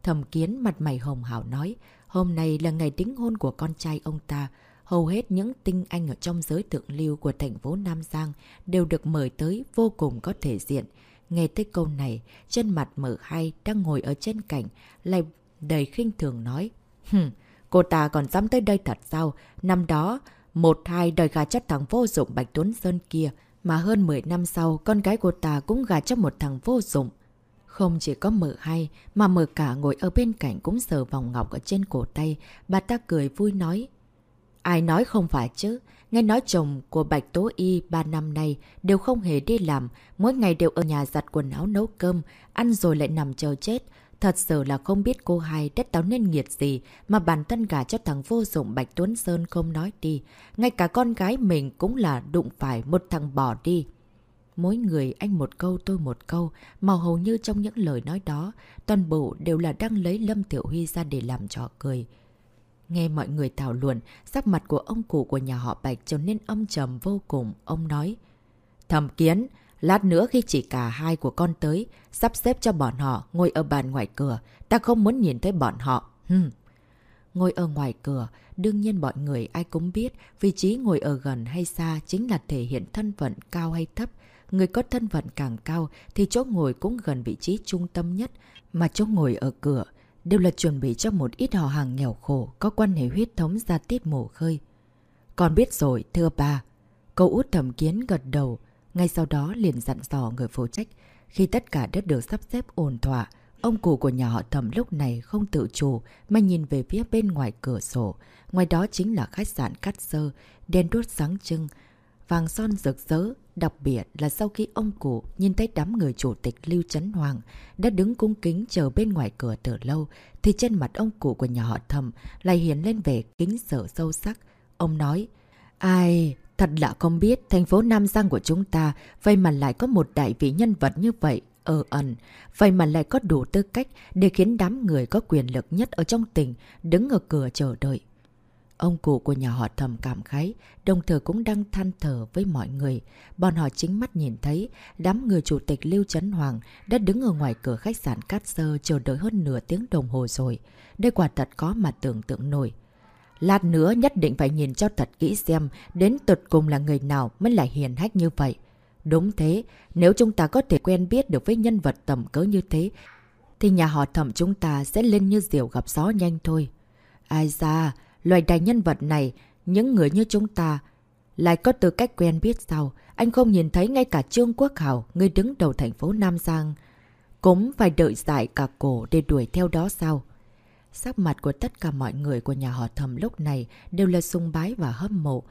Thầm kiến mặt mày hồng hào nói, hôm nay là ngày đính hôn của con trai ông ta. Hầu hết những tinh anh ở trong giới thượng lưu của thành phố Nam Giang đều được mời tới vô cùng có thể diện. Nghe tới câu này, chân mặt mở hai đang ngồi ở trên cạnh, lại đầy khinh thường nói. Hừm, cô ta còn dám tới đây thật sao? Năm đó, một hai đời gà chất thằng vô dụng Bạch Tuấn Sơn kia, mà hơn 10 năm sau, con gái cô ta cũng gà cho một thằng vô dụng. Không chỉ có mở hay, mà mở cả ngồi ở bên cạnh cũng sờ vòng ngọc ở trên cổ tay. Bà ta cười vui nói. Ai nói không phải chứ? Nghe nói chồng của Bạch Tố Y ba năm nay đều không hề đi làm, mỗi ngày đều ở nhà giặt quần áo nấu cơm, ăn rồi lại nằm chờ chết. Thật sự là không biết cô hai đất táo nên nghiệt gì mà bản thân cả cho thằng vô dụng Bạch Tuấn Sơn không nói đi. Ngay cả con gái mình cũng là đụng phải một thằng bỏ đi. Mỗi người anh một câu tôi một câu, mà hầu như trong những lời nói đó, toàn bộ đều là đang lấy Lâm Tiểu Huy ra để làm trò cười. Nghe mọi người thảo luận, sắc mặt của ông cụ của nhà họ Bạch trở nên âm trầm vô cùng. Ông nói, Thầm kiến, lát nữa khi chỉ cả hai của con tới, sắp xếp cho bọn họ ngồi ở bàn ngoài cửa. Ta không muốn nhìn thấy bọn họ. Hừm. Ngồi ở ngoài cửa, đương nhiên mọi người ai cũng biết vị trí ngồi ở gần hay xa chính là thể hiện thân phận cao hay thấp. Người có thân phận càng cao thì chỗ ngồi cũng gần vị trí trung tâm nhất, mà chỗ ngồi ở cửa đều là chuẩn bị cho một ít họ hàng nghèo khổ có quan hệ huyết thống ra tiết mổ khơi. Con biết rồi, thưa bà. Cậu út thầm kiến gật đầu, ngay sau đó liền dặn dò người phụ trách. Khi tất cả đất được sắp xếp ổn thỏa, ông cụ của nhà họ thẩm lúc này không tự chủ mà nhìn về phía bên ngoài cửa sổ. Ngoài đó chính là khách sạn Cát Sơ, đèn đốt sáng trưng, vàng son rực rỡ, Đặc biệt là sau khi ông cụ nhìn thấy đám người chủ tịch Lưu Trấn Hoàng đã đứng cung kính chờ bên ngoài cửa từ lâu, thì trên mặt ông cụ của nhà họ thẩm lại hiện lên vẻ kính sợ sâu sắc. Ông nói, ai, thật là không biết thành phố Nam Giang của chúng ta vậy mà lại có một đại vị nhân vật như vậy ở ẩn, vậy mà lại có đủ tư cách để khiến đám người có quyền lực nhất ở trong tỉnh đứng ở cửa chờ đợi. Ông cụ của nhà họ thầm cảm khái, đồng thời cũng đang than thở với mọi người. Bọn họ chính mắt nhìn thấy, đám người chủ tịch Lưu Trấn Hoàng đã đứng ở ngoài cửa khách sạn Cát Sơ chờ đợi hơn nửa tiếng đồng hồ rồi. Đây quả thật có mà tưởng tượng nổi. Lát nữa nhất định phải nhìn cho thật kỹ xem đến tụt cùng là người nào mới lại hiền hách như vậy. Đúng thế, nếu chúng ta có thể quen biết được với nhân vật tầm cỡ như thế, thì nhà họ thẩm chúng ta sẽ lên như diều gặp gió nhanh thôi. Ai ra, loài đại nhân vật này, những người như chúng ta lại có tư cách quen biết sao? Anh không nhìn thấy ngay cả Trương Quốc Hảo, người đứng đầu thành phố Nam Giang, cũng phải đợi dại cả cổ để đuổi theo đó sao? Sắc mặt của tất cả mọi người của nhà họ thầm lúc này đều là sung bái và hâm mộ.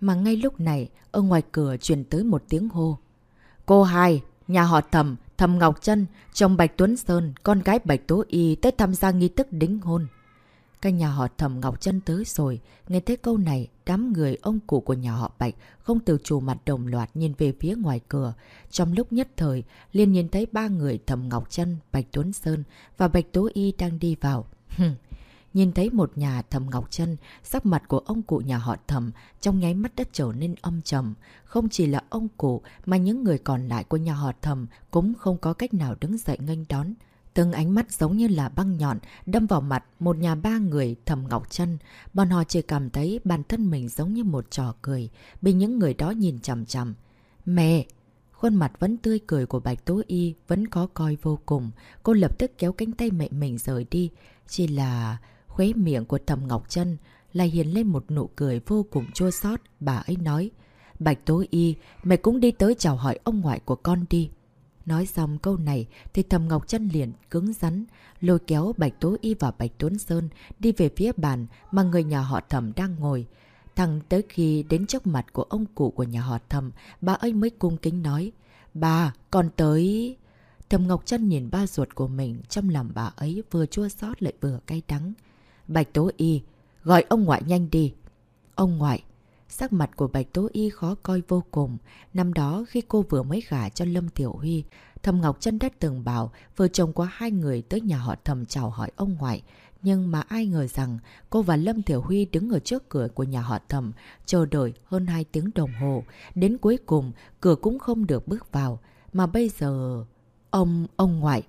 Mà ngay lúc này, ở ngoài cửa truyền tới một tiếng hô. Cô hai, nhà họ thầm, thầm Ngọc Trân, chồng Bạch Tuấn Sơn, con gái Bạch Tố Y tới tham gia nghi thức đính hôn. Các nhà họ thầm Ngọc Trân tới rồi, nghe thấy câu này, đám người ông cụ của nhà họ Bạch không từ chủ mặt đồng loạt nhìn về phía ngoài cửa. Trong lúc nhất thời, liền nhìn thấy ba người thầm Ngọc Trân, Bạch Tuấn Sơn và Bạch Tố Y đang đi vào. Nhìn thấy một nhà thầm Ngọc Trân, sắc mặt của ông cụ nhà họ thầm trong nháy mắt đã trở nên âm trầm. Không chỉ là ông cụ mà những người còn lại của nhà họ thầm cũng không có cách nào đứng dậy nghênh đón. Từng ánh mắt giống như là băng nhọn đâm vào mặt một nhà ba người thầm Ngọc Trân. Bọn họ chỉ cảm thấy bản thân mình giống như một trò cười, bị những người đó nhìn chằm chằm. Mẹ! Khuôn mặt vẫn tươi cười của Bạch Tố Y vẫn có coi vô cùng. Cô lập tức kéo cánh tay mẹ mình rời đi. Chỉ là khuế miệng của Thầm Ngọc Trân lại hiện lên một nụ cười vô cùng chua xót Bà ấy nói, Bạch Tố Y, mày cũng đi tới chào hỏi ông ngoại của con đi. Nói xong câu này thì Thầm Ngọc Trân liền cứng rắn, lôi kéo Bạch Tố Y và Bạch Tuấn Sơn đi về phía bàn mà người nhà họ Thầm đang ngồi. Thằng tới khi đến trước mặt của ông cụ của nhà họ Thầm, bà ấy mới cung kính nói, Bà, con tới... Thầm Ngọc Trân nhìn ba ruột của mình, trong lòng bà ấy vừa chua xót lại vừa cay đắng. Bạch Tố Y, gọi ông ngoại nhanh đi. Ông ngoại, sắc mặt của Bạch Tố Y khó coi vô cùng. Năm đó khi cô vừa mới gả cho Lâm Tiểu Huy, Thầm Ngọc Trân đã từng bảo vợ chồng có hai người tới nhà họ thầm chào hỏi ông ngoại. Nhưng mà ai ngờ rằng cô và Lâm Tiểu Huy đứng ở trước cửa của nhà họ thầm, chờ đợi hơn 2 tiếng đồng hồ. Đến cuối cùng, cửa cũng không được bước vào. Mà bây giờ... Ông, ông ngoại...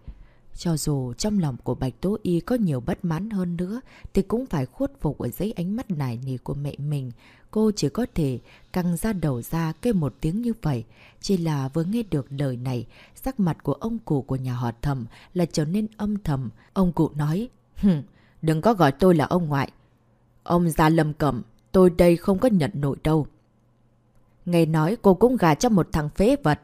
Cho dù trong lòng của Bạch Tố Y có nhiều bất mãn hơn nữa, thì cũng phải khuất phục ở dưới ánh mắt nải nỉ của mẹ mình. Cô chỉ có thể căng ra đầu ra kêu một tiếng như vậy. Chỉ là vừa nghe được lời này, sắc mặt của ông cụ của nhà họ thầm là trở nên âm thầm. Ông cụ nói, Hừm, đừng có gọi tôi là ông ngoại. Ông già lầm cẩm, tôi đây không có nhận nổi đâu. Nghe nói cô cũng gà cho một thằng phế vật.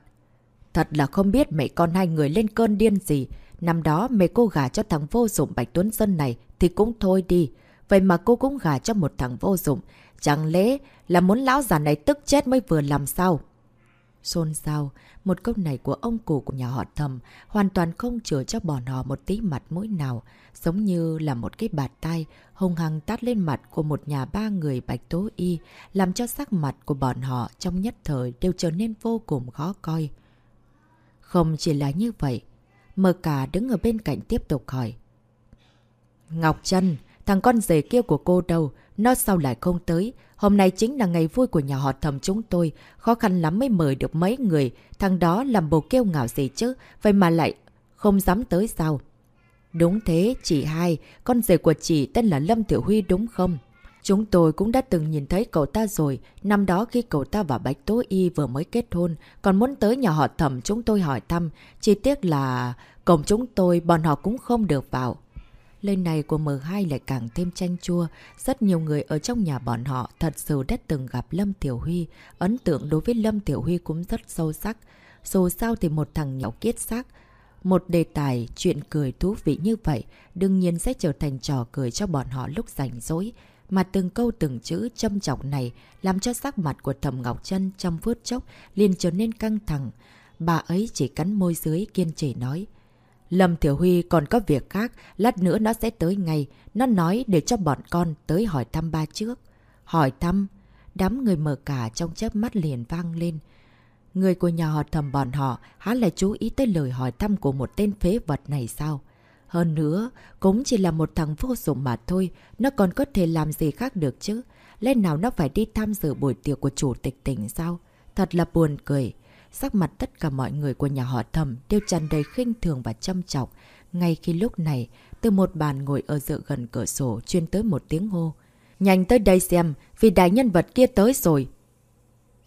Thật là không biết mẹ con hai người lên cơn điên gì. Năm đó mẹ cô gà cho thằng vô dụng Bạch Tuấn sơn này thì cũng thôi đi. Vậy mà cô cũng gà cho một thằng vô dụng. Chẳng lẽ là muốn lão già này tức chết mới vừa làm sao? Xôn xao, một câu này của ông cụ của nhà họ thầm hoàn toàn không chừa cho bọn họ một tí mặt mũi nào. Giống như là một cái bạt tay hung hăng tát lên mặt của một nhà ba người bạch tố y, làm cho sắc mặt của bọn họ trong nhất thời đều trở nên vô cùng khó coi. Không chỉ là như vậy, Mơ cả đứng ở bên cạnh tiếp tục hỏi. Ngọc Trân, thằng con rể kia của cô đâu? Nó sao lại không tới? Hôm nay chính là ngày vui của nhà họ thầm chúng tôi. Khó khăn lắm mới mời được mấy người. Thằng đó làm bồ kêu ngạo gì chứ? Vậy mà lại không dám tới sao? Đúng thế, chị hai. Con rể của chị tên là Lâm Tiểu Huy đúng không? Chúng tôi cũng đã từng nhìn thấy cậu ta rồi, năm đó khi cậu ta và Bạch Tố Y vừa mới kết hôn, còn muốn tới nhà họ thẩm chúng tôi hỏi thăm, chi tiết là cổng chúng tôi bọn họ cũng không được vào. lên này của M2 lại càng thêm chanh chua, rất nhiều người ở trong nhà bọn họ thật sự đã từng gặp Lâm Tiểu Huy, ấn tượng đối với Lâm Tiểu Huy cũng rất sâu sắc. Dù sao thì một thằng nhỏ kiết xác, một đề tài chuyện cười thú vị như vậy đương nhiên sẽ trở thành trò cười cho bọn họ lúc rảnh rỗi. Mà từng câu từng chữ châm chọc này làm cho sắc mặt của thẩm Ngọc Trân trong phút chốc liền trở nên căng thẳng. Bà ấy chỉ cắn môi dưới kiên trì nói. Lâm Thiểu Huy còn có việc khác, lát nữa nó sẽ tới ngay. Nó nói để cho bọn con tới hỏi thăm ba trước. Hỏi thăm? Đám người mở cả trong chớp mắt liền vang lên. Người của nhà họ thầm bọn họ há lại chú ý tới lời hỏi thăm của một tên phế vật này sao? Hơn nữa, cũng chỉ là một thằng vô dụng mà thôi, nó còn có thể làm gì khác được chứ. Lẽ nào nó phải đi tham dự buổi tiệc của chủ tịch tỉnh sao? Thật là buồn cười. Sắc mặt tất cả mọi người của nhà họ thầm đều tràn đầy khinh thường và châm trọng. Ngay khi lúc này, từ một bàn ngồi ở dựa gần cửa sổ chuyên tới một tiếng hô. Nhanh tới đây xem, vì đại nhân vật kia tới rồi.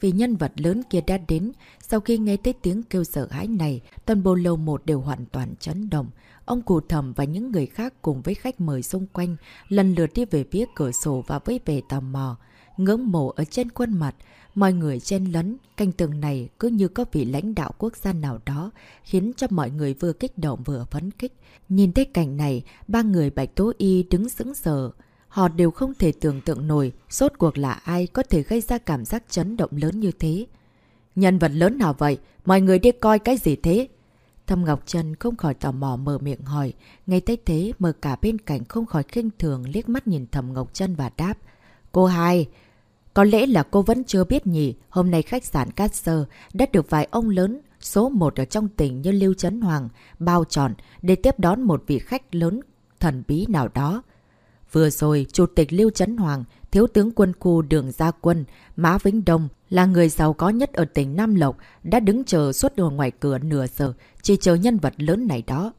Vì nhân vật lớn kia đã đến, sau khi nghe tới tiếng kêu sợ hãi này, toàn bộ lầu một đều hoàn toàn chấn động. Ông cụ thẩm và những người khác cùng với khách mời xung quanh lần lượt đi về phía cửa sổ và với về tò mò. Ngưỡng mộ ở trên khuôn mặt, mọi người chen lấn, canh tường này cứ như có vị lãnh đạo quốc gia nào đó, khiến cho mọi người vừa kích động vừa phấn khích. Nhìn thấy cảnh này, ba người Bạch Tố Y đứng sững sờ. Họ đều không thể tưởng tượng nổi sốt cuộc là ai có thể gây ra cảm giác chấn động lớn như thế. Nhân vật lớn nào vậy? Mọi người đi coi cái gì thế? Thâm Ngọc Trần không khỏi tò mò mở miệng hỏi. Ngay tới thế mở cả bên cạnh không khỏi khinh thường liếc mắt nhìn Thầm Ngọc Trân và đáp. Cô hai, có lẽ là cô vẫn chưa biết nhỉ. Hôm nay khách sạn Cát Sơ đã được vài ông lớn số một ở trong tỉnh như Lưu Trấn Hoàng bao tròn để tiếp đón một vị khách lớn thần bí nào đó. Vừa rồi, Chủ tịch Lưu Trấn Hoàng, Thiếu tướng quân khu Đường Gia Quân, Mã Vĩnh Đông là người giàu có nhất ở tỉnh Nam Lộc, đã đứng chờ suốt đường ngoài cửa nửa giờ, chỉ chờ nhân vật lớn này đó.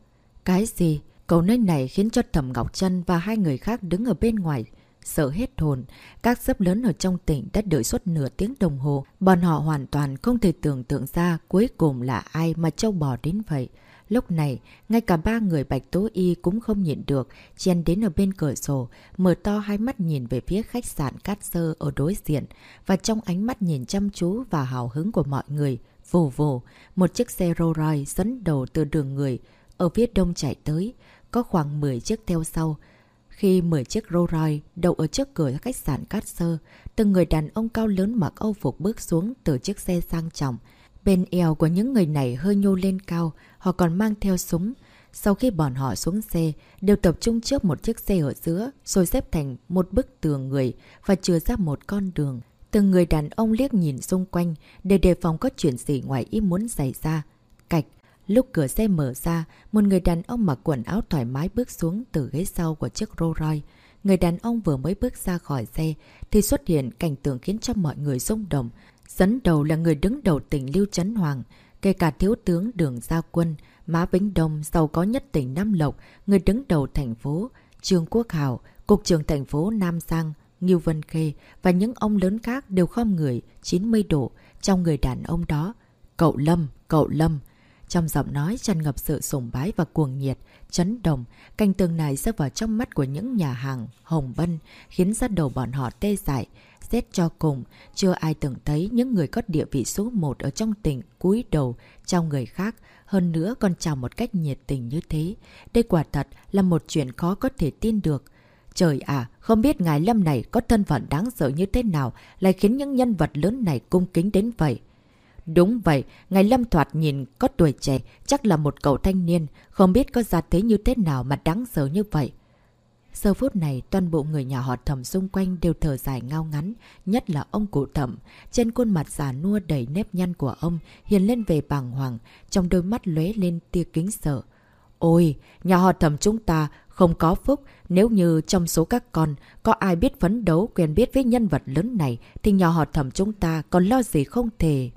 Cái gì? Câu nói này khiến cho Thẩm Ngọc Trân và hai người khác đứng ở bên ngoài, sợ hết hồn. Các sếp lớn ở trong tỉnh đã đợi suốt nửa tiếng đồng hồ, bọn họ hoàn toàn không thể tưởng tượng ra cuối cùng là ai mà châu bò đến vậy. Lúc này, ngay cả ba người Bạch Tố Y cũng không nhịn được, chen đến ở bên cửa sổ, mở to hai mắt nhìn về phía khách sạn Cát Sơ ở đối diện, và trong ánh mắt nhìn chăm chú và hào hứng của mọi người, vù vù, một chiếc xe Rolls Royce dẫn đầu từ đường người, ở phía đông chạy tới, có khoảng 10 chiếc theo sau. Khi 10 chiếc Rolls Royce đậu ở trước cửa khách sạn Cát Sơ, từng người đàn ông cao lớn mặc âu phục bước xuống từ chiếc xe sang trọng, Bên eo của những người này hơi nhô lên cao, họ còn mang theo súng. Sau khi bọn họ xuống xe, đều tập trung trước một chiếc xe ở giữa, rồi xếp thành một bức tường người và chừa ra một con đường. Từng người đàn ông liếc nhìn xung quanh để đề phòng có chuyện gì ngoài ý muốn xảy ra. Cạch, lúc cửa xe mở ra, một người đàn ông mặc quần áo thoải mái bước xuống từ ghế sau của chiếc Rolls Royce. Người đàn ông vừa mới bước ra khỏi xe thì xuất hiện cảnh tượng khiến cho mọi người rung động. Dẫn đầu là người đứng đầu tỉnh Lưu Trấn Hoàng, kể cả thiếu tướng Đường Gia Quân, Mã Vĩnh Đông giàu có nhất tỉnh Nam Lộc, người đứng đầu thành phố, Trương Quốc Hào, Cục trưởng thành phố Nam Giang, Ngưu Vân Khê và những ông lớn khác đều khom người 90 độ trong người đàn ông đó. Cậu Lâm, cậu Lâm. Trong giọng nói tràn ngập sự sùng bái và cuồng nhiệt, chấn động, canh tường này rơi vào trong mắt của những nhà hàng, hồng bân, khiến ra đầu bọn họ tê dại. Xét cho cùng, chưa ai từng thấy những người có địa vị số 1 ở trong tỉnh cúi đầu trong người khác, hơn nữa còn chào một cách nhiệt tình như thế. Đây quả thật là một chuyện khó có thể tin được. Trời à, không biết ngài Lâm này có thân phận đáng sợ như thế nào lại khiến những nhân vật lớn này cung kính đến vậy. Đúng vậy, ngài Lâm thoạt nhìn có tuổi trẻ, chắc là một cậu thanh niên, không biết có gia thế như thế nào mà đáng sợ như vậy. Giờ phút này, toàn bộ người nhà họ thẩm xung quanh đều thở dài ngao ngắn, nhất là ông cụ thẩm. Trên khuôn mặt già nua đầy nếp nhăn của ông hiền lên về bàng hoàng, trong đôi mắt lóe lên tia kính sợ. Ôi, nhà họ thẩm chúng ta không có phúc, nếu như trong số các con có ai biết phấn đấu quen biết với nhân vật lớn này thì nhà họ thẩm chúng ta còn lo gì không thể.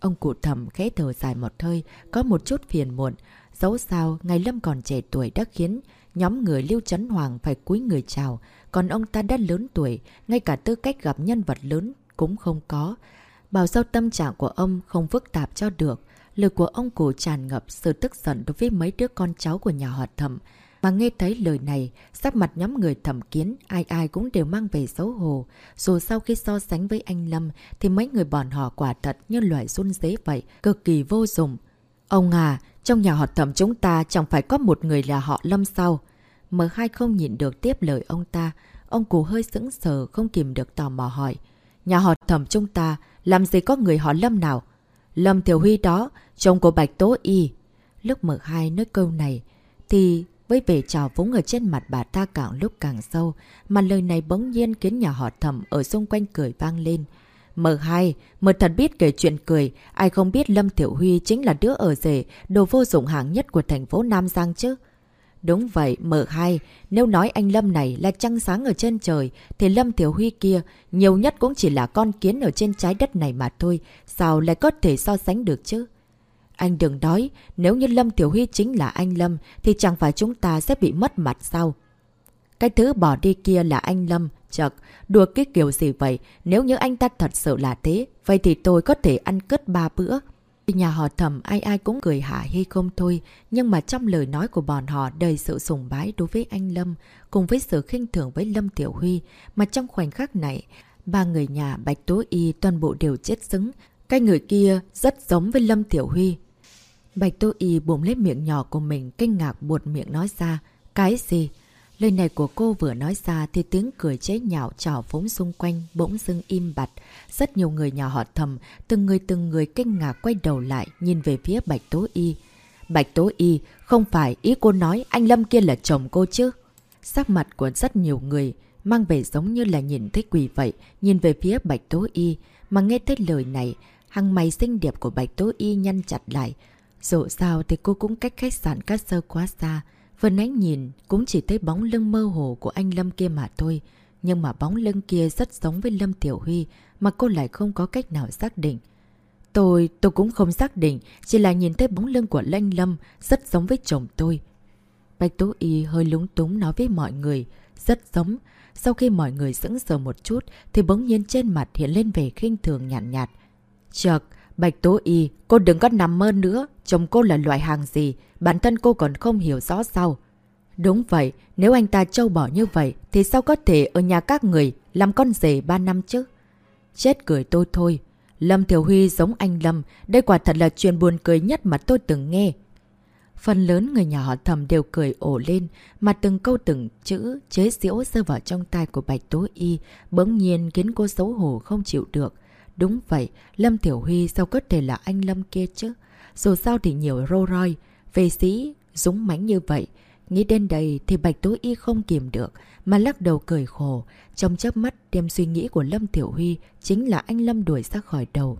Ông cụ thẩm khẽ thở dài một hơi, có một chút phiền muộn. Dẫu sao, ngày Lâm còn trẻ tuổi đã khiến Nhóm người Lưu Trấn Hoàng phải cúi người chào, còn ông ta đã lớn tuổi, ngay cả tư cách gặp nhân vật lớn cũng không có. Bảo sao tâm trạng của ông không phức tạp cho được. Lời của ông cụ tràn ngập sự tức giận đối với mấy đứa con cháu của nhà họ thẩm. Mà nghe thấy lời này, sắc mặt nhóm người thẩm kiến, ai ai cũng đều mang về xấu hổ. Dù sau khi so sánh với anh Lâm, thì mấy người bọn họ quả thật như loại run dế vậy, cực kỳ vô dụng. Ông à, trong nhà họ thẩm chúng ta chẳng phải có một người là họ lâm sao? Mở hai không nhìn được tiếp lời ông ta. Ông cụ hơi sững sờ không kìm được tò mò hỏi. Nhà họ thẩm chúng ta làm gì có người họ lâm nào? Lâm Thiểu Huy đó, chồng của Bạch Tố Y. Lúc mở hai nói câu này thì với vẻ trào vúng ở trên mặt bà ta càng lúc càng sâu mà lời này bỗng nhiên khiến nhà họ thẩm ở xung quanh cười vang lên. M2, mờ thật biết kể chuyện cười, ai không biết Lâm Tiểu Huy chính là đứa ở rể, đồ vô dụng hạng nhất của thành phố Nam Giang chứ. Đúng vậy, mở hai. Nếu nói anh Lâm này là trăng sáng ở trên trời, thì Lâm Tiểu Huy kia nhiều nhất cũng chỉ là con kiến ở trên trái đất này mà thôi. Sao lại có thể so sánh được chứ? Anh đừng nói, nếu như Lâm Tiểu Huy chính là anh Lâm, thì chẳng phải chúng ta sẽ bị mất mặt sao? Cái thứ bỏ đi kia là anh Lâm, chật, đùa cái kiểu gì vậy? Nếu như anh ta thật sự là thế, vậy thì tôi có thể ăn cất ba bữa. Nhà họ thầm ai ai cũng cười hả hi không thôi, nhưng mà trong lời nói của bọn họ đầy sự sùng bái đối với anh Lâm, cùng với sự khinh thường với Lâm Tiểu Huy, mà trong khoảnh khắc này, ba người nhà Bạch Tố Y toàn bộ đều chết xứng, cái người kia rất giống với Lâm Tiểu Huy. Bạch Tố Y bùm lấy miệng nhỏ của mình kinh ngạc buột miệng nói ra, cái gì? Lời này của cô vừa nói ra thì tiếng cười chế nhạo trào phúng xung quanh bỗng dưng im bặt. Rất nhiều người nhà họ thầm, từng người từng người kinh ngạc quay đầu lại nhìn về phía Bạch Tố Y. Bạch Tố Y, không phải ý cô nói anh Lâm kia là chồng cô chứ? Sắc mặt của rất nhiều người mang về giống như là nhìn thấy quỷ vậy, nhìn về phía Bạch Tố Y. Mà nghe thấy lời này, hàng mày xinh đẹp của Bạch Tố Y nhăn chặt lại. Dù sao thì cô cũng cách khách sạn Cát Sơ quá xa. Vân Ánh nhìn cũng chỉ thấy bóng lưng mơ hồ của anh Lâm kia mà thôi. Nhưng mà bóng lưng kia rất giống với Lâm Tiểu Huy mà cô lại không có cách nào xác định. Tôi, tôi cũng không xác định, chỉ là nhìn thấy bóng lưng của Lanh Lâm rất giống với chồng tôi. Bạch Tố Y hơi lúng túng nói với mọi người, rất giống. Sau khi mọi người sững sờ một chút thì bỗng nhiên trên mặt hiện lên vẻ khinh thường nhạt nhạt. Chợt, Bạch Tố Y, cô đừng có nằm mơ nữa, chồng cô là loại hàng gì, bản thân cô còn không hiểu rõ sao. Đúng vậy, nếu anh ta trâu bỏ như vậy, thì sao có thể ở nhà các người làm con rể 3 năm chứ? Chết cười tôi thôi. Lâm Thiểu Huy giống anh Lâm, đây quả thật là chuyện buồn cười nhất mà tôi từng nghe. Phần lớn người nhà họ thầm đều cười ổ lên, mà từng câu từng chữ chế diễu rơi vào trong tay của Bạch Tố Y, bỗng nhiên khiến cô xấu hổ không chịu được. Đúng vậy, Lâm Tiểu Huy sao có thể là anh Lâm kia chứ? Dù sao thì nhiều rô roi, về sĩ, dũng mãnh như vậy. Nghĩ đến đây thì Bạch Tố Y không kìm được, mà lắc đầu cười khổ. Trong chớp mắt đem suy nghĩ của Lâm Tiểu Huy chính là anh Lâm đuổi ra khỏi đầu.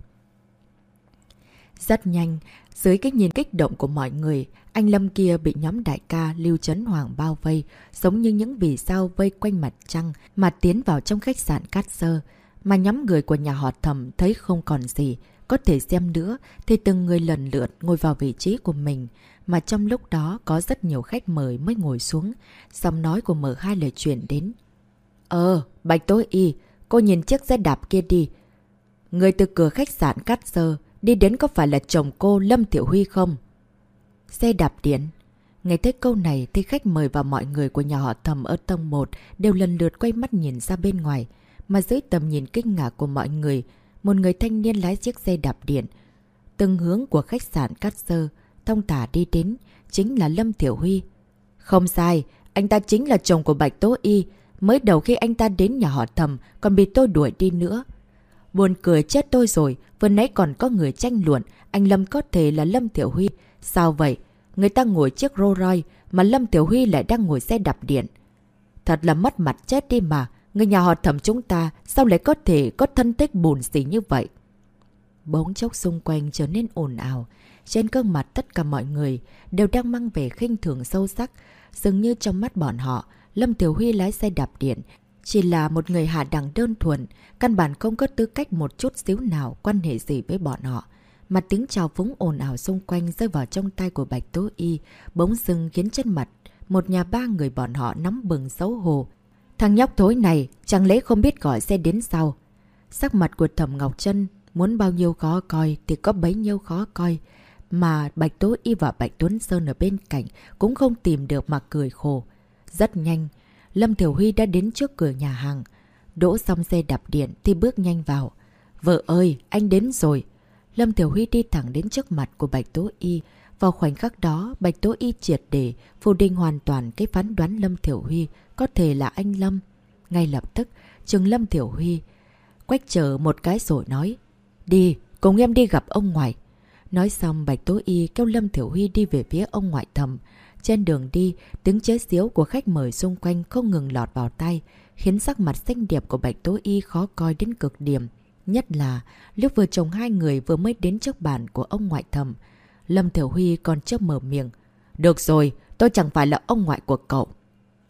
Rất nhanh, dưới cái nhìn kích động của mọi người, anh Lâm kia bị nhóm đại ca Lưu Trấn Hoàng bao vây, giống như những vì sao vây quanh mặt trăng mà tiến vào trong khách sạn Cát Sơ. Mà nhóm người của nhà họ thẩm thấy không còn gì, có thể xem nữa thì từng người lần lượt ngồi vào vị trí của mình. Mà trong lúc đó có rất nhiều khách mời mới ngồi xuống, giọng nói của mở hai lời chuyện đến. Ờ, Bạch Tối Y, cô nhìn chiếc xe đạp kia đi. Người từ cửa khách sạn Cát Sơ đi đến có phải là chồng cô Lâm Thiểu Huy không? Xe đạp điện. Nghe thấy câu này thì khách mời và mọi người của nhà họ thầm ở tầng 1 đều lần lượt quay mắt nhìn ra bên ngoài mà dưới tầm nhìn kinh ngạc của mọi người, một người thanh niên lái chiếc xe đạp điện. Từng hướng của khách sạn Cát Sơ, thông tả đi đến, chính là Lâm Tiểu Huy. Không sai, anh ta chính là chồng của Bạch Tố Y. Mới đầu khi anh ta đến nhà họ thầm, còn bị tôi đuổi đi nữa. Buồn cười chết tôi rồi, vừa nãy còn có người tranh luận, anh Lâm có thể là Lâm Tiểu Huy. Sao vậy? Người ta ngồi chiếc Rolls Royce, mà Lâm Tiểu Huy lại đang ngồi xe đạp điện. Thật là mất mặt chết đi mà, Người nhà họ thẩm chúng ta sao lại có thể có thân tích bùn xỉ như vậy? Bỗng chốc xung quanh trở nên ồn ào. Trên gương mặt tất cả mọi người đều đang mang về khinh thường sâu sắc. Dường như trong mắt bọn họ, Lâm Tiểu Huy lái xe đạp điện. Chỉ là một người hạ đẳng đơn thuần, căn bản không có tư cách một chút xíu nào quan hệ gì với bọn họ. Mà tiếng chào vúng ồn ào xung quanh rơi vào trong tay của Bạch Tố Y, bỗng dưng khiến chân mặt một nhà ba người bọn họ nóng bừng xấu hổ, Thằng nhóc thối này chẳng lẽ không biết gọi xe đến sau. Sắc mặt của Thẩm Ngọc Trân muốn bao nhiêu khó coi thì có bấy nhiêu khó coi. Mà Bạch Tố Y và Bạch Tuấn Sơn ở bên cạnh cũng không tìm được mà cười khổ. Rất nhanh, Lâm Thiểu Huy đã đến trước cửa nhà hàng. Đỗ xong xe đạp điện thì bước nhanh vào. Vợ ơi, anh đến rồi. Lâm Thiểu Huy đi thẳng đến trước mặt của Bạch Tố Y. Vào khoảnh khắc đó, Bạch Tố Y triệt để phủ định hoàn toàn cái phán đoán Lâm Thiểu Huy có thể là anh Lâm. Ngay lập tức, Trường Lâm Tiểu Huy quách chờ một cái rồi nói. Đi, cùng em đi gặp ông ngoại. Nói xong Bạch Tố Y kêu Lâm Tiểu Huy đi về phía ông ngoại thầm. Trên đường đi, tiếng chế xíu của khách mời xung quanh không ngừng lọt vào tay, khiến sắc mặt xinh đẹp của Bạch Tố Y khó coi đến cực điểm. Nhất là lúc vừa chồng hai người vừa mới đến trước bàn của ông ngoại thầm. Lâm Tiểu Huy còn chưa mở miệng. Được rồi, tôi chẳng phải là ông ngoại của cậu.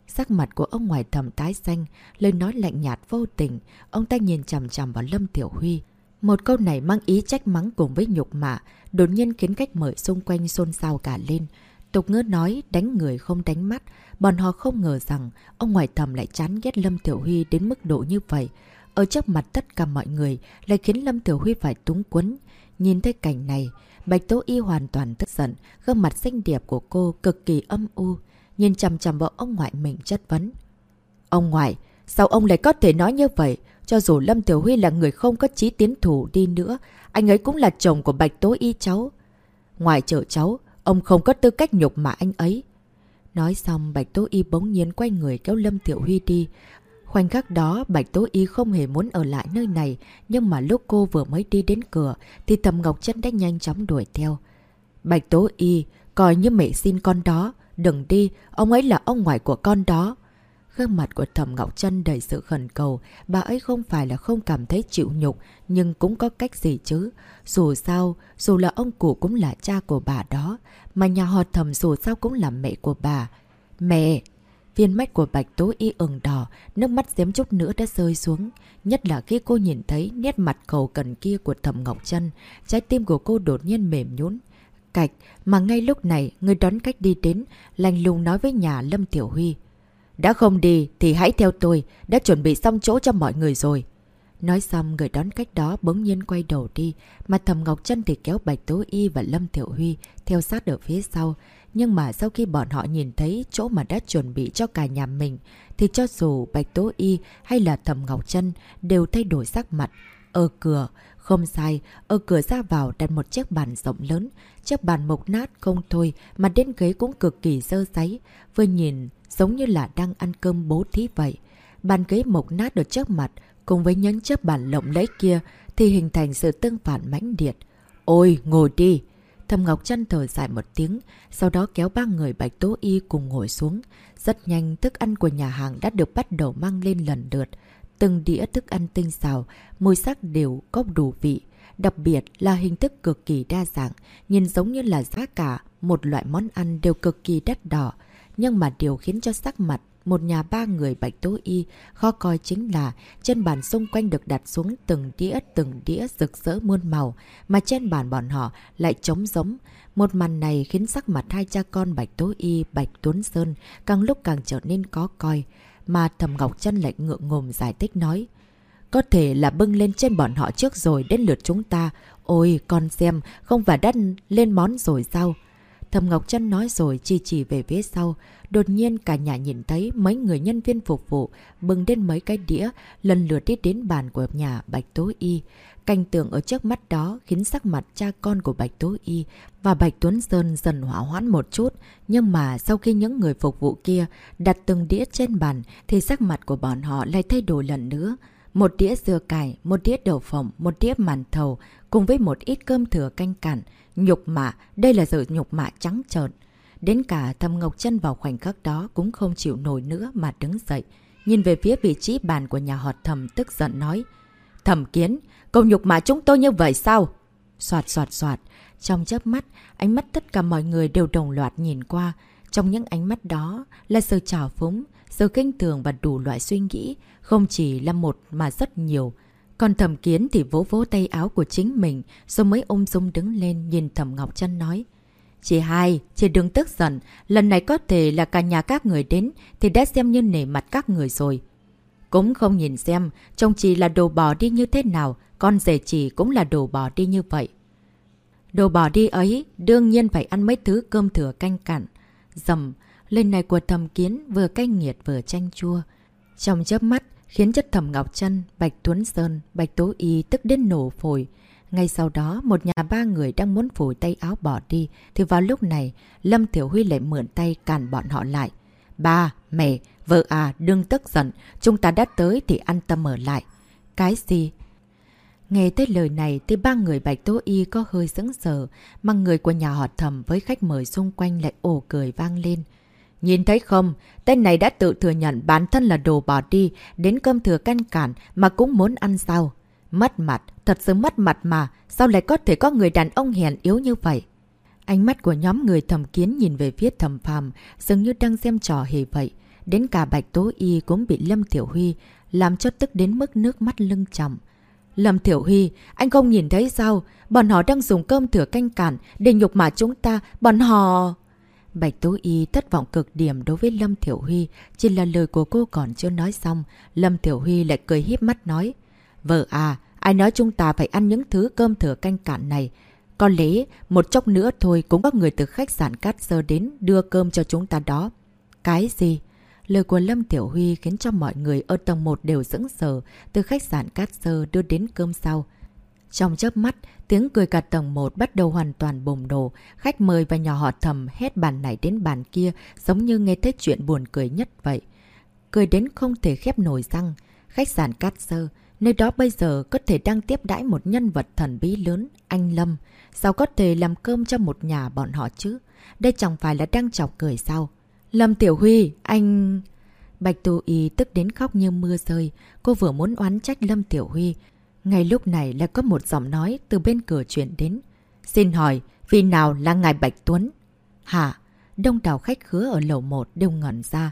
Sắc mặt của ông ngoại thầm tái xanh, lời nói lạnh nhạt vô tình, ông ta nhìn chằm chằm vào Lâm Tiểu Huy. Một câu này mang ý trách mắng cùng với nhục mạ, đột nhiên khiến cách mời xung quanh xôn xao cả lên. Tục ngữ nói đánh người không đánh mắt, bọn họ không ngờ rằng ông ngoại thầm lại chán ghét Lâm Tiểu Huy đến mức độ như vậy. Ở trước mặt tất cả mọi người lại khiến Lâm Tiểu Huy phải túng quấn. Nhìn thấy cảnh này, Bạch Tố Y hoàn toàn tức giận, gương mặt xinh đẹp của cô cực kỳ âm u, nhìn chằm chằm vào ông ngoại mình chất vấn. Ông ngoại, sao ông lại có thể nói như vậy? Cho dù Lâm Tiểu Huy là người không có chí tiến thủ đi nữa, anh ấy cũng là chồng của Bạch Tố Y cháu. Ngoài chở cháu, ông không có tư cách nhục mà anh ấy. Nói xong, Bạch Tố Y bỗng nhiên quay người kéo Lâm Tiểu Huy đi. Khoảnh khắc đó, Bạch Tố Y không hề muốn ở lại nơi này, nhưng mà lúc cô vừa mới đi đến cửa, thì Thầm Ngọc Trân đã nhanh chóng đuổi theo. Bạch Tố Y, coi như mẹ xin con đó, đừng đi, ông ấy là ông ngoại của con đó. Gương mặt của Thẩm Ngọc Trân đầy sự khẩn cầu, bà ấy không phải là không cảm thấy chịu nhục, nhưng cũng có cách gì chứ. Dù sao, dù là ông cụ cũng là cha của bà đó, mà nhà họ Thẩm dù sao cũng là mẹ của bà. Mẹ! Viên mắt của Bạch Tố Y ửng đỏ, nước mắt giếm chút nữa đã rơi xuống. Nhất là khi cô nhìn thấy nét mặt cầu cần kia của Thẩm Ngọc Trân, trái tim của cô đột nhiên mềm nhún. Cạch, mà ngay lúc này, người đón cách đi đến, lành lùng nói với nhà Lâm Tiểu Huy. Đã không đi thì hãy theo tôi, đã chuẩn bị xong chỗ cho mọi người rồi. Nói xong người đón cách đó bỗng nhiên quay đầu đi, mà Thầm Ngọc Trân thì kéo Bạch Tố Y và Lâm Thiệu Huy theo sát ở phía sau. Nhưng mà sau khi bọn họ nhìn thấy chỗ mà đã chuẩn bị cho cả nhà mình, thì cho dù Bạch Tố Y hay là Thầm Ngọc Trân đều thay đổi sắc mặt. Ở cửa, không sai, ở cửa ra vào đặt một chiếc bàn rộng lớn, chiếc bàn mộc nát không thôi mà đến ghế cũng cực kỳ dơ giấy. Vừa nhìn giống như là đang ăn cơm bố thí vậy. Bàn ghế mộc nát ở trước mặt, cùng với những chiếc bàn lộng lẫy kia thì hình thành sự tương phản mãnh liệt. Ôi, ngồi đi! Thầm Ngọc chân thở dài một tiếng, sau đó kéo ba người Bạch Tố Y cùng ngồi xuống. Rất nhanh, thức ăn của nhà hàng đã được bắt đầu mang lên lần lượt. Từng đĩa thức ăn tinh xào, mùi sắc đều có đủ vị. Đặc biệt là hình thức cực kỳ đa dạng, nhìn giống như là giá cả, một loại món ăn đều cực kỳ đắt đỏ. Nhưng mà điều khiến cho sắc mặt một nhà ba người bạch tố y khó coi chính là trên bàn xung quanh được đặt xuống từng đĩa từng đĩa rực rỡ muôn màu mà trên bàn bọn họ lại trống giống. Một màn này khiến sắc mặt hai cha con bạch tố y bạch tuấn sơn càng lúc càng trở nên có coi mà thầm ngọc chân lại ngượng ngồm giải thích nói. Có thể là bưng lên trên bọn họ trước rồi đến lượt chúng ta. Ôi, con xem, không phải đắt lên món rồi sao? Thầm Ngọc Trân nói rồi chi chỉ về phía sau. Đột nhiên cả nhà nhìn thấy mấy người nhân viên phục vụ bưng đến mấy cái đĩa, lần lượt đi đến bàn của nhà Bạch Tố Y. Cảnh tượng ở trước mắt đó khiến sắc mặt cha con của Bạch Tố Y và Bạch Tuấn Sơn dần hỏa hoãn một chút. Nhưng mà sau khi những người phục vụ kia đặt từng đĩa trên bàn thì sắc mặt của bọn họ lại thay đổi lần nữa. Một đĩa dưa cải, một đĩa đậu phộng, một đĩa màn thầu cùng với một ít cơm thừa canh cạn. Nhục mạ, đây là sự nhục mạ trắng trợn. Đến cả thầm Ngọc chân vào khoảnh khắc đó cũng không chịu nổi nữa mà đứng dậy. Nhìn về phía vị trí bàn của nhà họ thầm tức giận nói. Thầm kiến, cậu nhục mạ chúng tôi như vậy sao? Xoạt xoạt xoạt. Trong chớp mắt, ánh mắt tất cả mọi người đều đồng loạt nhìn qua. Trong những ánh mắt đó là sự trào phúng, sự kinh thường và đủ loại suy nghĩ, không chỉ là một mà rất nhiều. Còn thẩm kiến thì vỗ vỗ tay áo của chính mình, rồi mới ôm dung đứng lên nhìn thẩm Ngọc Trân nói. Chị hai, chị đừng tức giận, lần này có thể là cả nhà các người đến thì đã xem như nể mặt các người rồi. Cũng không nhìn xem, chồng chị là đồ bỏ đi như thế nào, con rể chị cũng là đồ bỏ đi như vậy. Đồ bỏ đi ấy, đương nhiên phải ăn mấy thứ cơm thừa canh cặn. Dầm, lên này của thầm kiến vừa cay nghiệt vừa chanh chua. Trong chớp mắt, khiến chất thẩm Ngọc Trân, Bạch Tuấn Sơn, Bạch Tố Y tức đến nổ phổi. Ngay sau đó, một nhà ba người đang muốn phủi tay áo bỏ đi, thì vào lúc này, Lâm Tiểu Huy lại mượn tay cản bọn họ lại. Ba, mẹ, vợ à, đừng tức giận, chúng ta đã tới thì an tâm ở lại. Cái gì? Nghe tới lời này thì ba người Bạch Tố Y có hơi sững sờ, mà người của nhà họ thầm với khách mời xung quanh lại ổ cười vang lên. Nhìn thấy không, tên này đã tự thừa nhận bản thân là đồ bỏ đi, đến cơm thừa canh cản mà cũng muốn ăn sao. Mất mặt, thật sự mất mặt mà, sao lại có thể có người đàn ông hèn yếu như vậy? Ánh mắt của nhóm người thầm kiến nhìn về phía thầm phàm, dường như đang xem trò hề vậy. Đến cả Bạch Tố Y cũng bị Lâm Tiểu Huy làm cho tức đến mức nước mắt lưng chậm. Lâm thiểu Huy, anh không nhìn thấy sao? Bọn họ đang dùng cơm thừa canh cản để nhục mà chúng ta. Bọn họ... Bạch tú Y thất vọng cực điểm đối với Lâm thiểu Huy. Chỉ là lời của cô còn chưa nói xong. Lâm thiểu Huy lại cười hiếp mắt nói. Vợ à, ai nói chúng ta phải ăn những thứ cơm thừa canh cạn này? Có lẽ một chốc nữa thôi cũng có người từ khách sạn Cát Sơ đến đưa cơm cho chúng ta đó. Cái gì? Lời của Lâm Tiểu Huy khiến cho mọi người ở tầng 1 đều dững sờ từ khách sạn Cát Sơ đưa đến cơm sau. Trong chớp mắt, tiếng cười cả tầng 1 bắt đầu hoàn toàn bùng nổ. Khách mời và nhỏ họ thầm hết bàn này đến bàn kia giống như nghe thấy chuyện buồn cười nhất vậy. Cười đến không thể khép nổi răng. Khách sạn Cát Sơ, nơi đó bây giờ có thể đang tiếp đãi một nhân vật thần bí lớn, anh Lâm. Sao có thể làm cơm cho một nhà bọn họ chứ? Đây chẳng phải là đang chọc cười sao? Lâm Tiểu Huy, anh... Bạch Tô Y tức đến khóc như mưa rơi. Cô vừa muốn oán trách Lâm Tiểu Huy. Ngay lúc này lại có một giọng nói từ bên cửa chuyển đến. Xin hỏi, vì nào là ngài Bạch Tuấn? Hả? Đông đảo khách khứa ở lầu 1 đều ngẩn ra.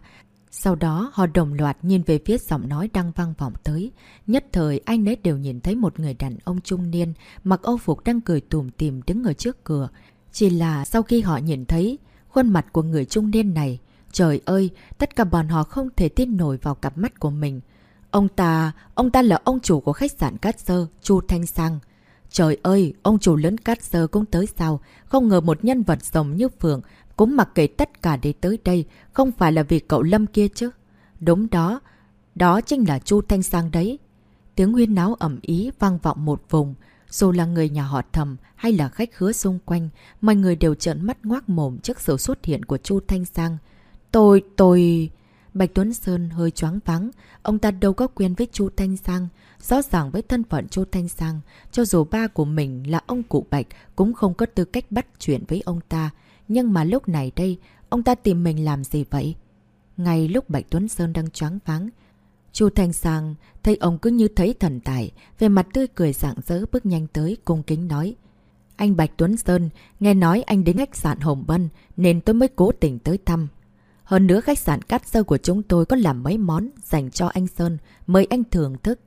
Sau đó họ đồng loạt nhìn về phía giọng nói đang vang vọng tới. Nhất thời anh ấy đều nhìn thấy một người đàn ông trung niên mặc âu phục đang cười tùm tìm đứng ở trước cửa. Chỉ là sau khi họ nhìn thấy khuôn mặt của người trung niên này, trời ơi, tất cả bọn họ không thể tin nổi vào cặp mắt của mình. Ông ta, ông ta là ông chủ của khách sạn Cát Sơ, Chu Thanh Sang. Trời ơi, ông chủ lớn Cát Sơ cũng tới sao, không ngờ một nhân vật rồng như Phượng cũng mặc kệ tất cả để tới đây, không phải là vì cậu Lâm kia chứ. Đúng đó, đó chính là Chu Thanh Sang đấy. Tiếng huyên náo ẩm ý vang vọng một vùng. Dù là người nhà họ thầm hay là khách khứa xung quanh, mọi người đều trợn mắt ngoác mồm trước sự xuất hiện của Chu Thanh Sang. Tôi, tôi... Bạch Tuấn Sơn hơi choáng vắng, ông ta đâu có quen với Chu Thanh Sang. Rõ ràng với thân phận Chu Thanh Sang, cho dù ba của mình là ông cụ Bạch cũng không có tư cách bắt chuyện với ông ta. Nhưng mà lúc này đây, ông ta tìm mình làm gì vậy? Ngay lúc Bạch Tuấn Sơn đang choáng váng, Chu Thanh Sang thấy ông cứ như thấy thần tài, về mặt tươi cười rạng rỡ bước nhanh tới, cung kính nói. Anh Bạch Tuấn Sơn, nghe nói anh đến khách sạn Hồng Bân, nên tôi mới cố tình tới thăm. Hơn nữa khách sạn cắt sơ của chúng tôi có làm mấy món dành cho anh Sơn, mời anh thưởng thức.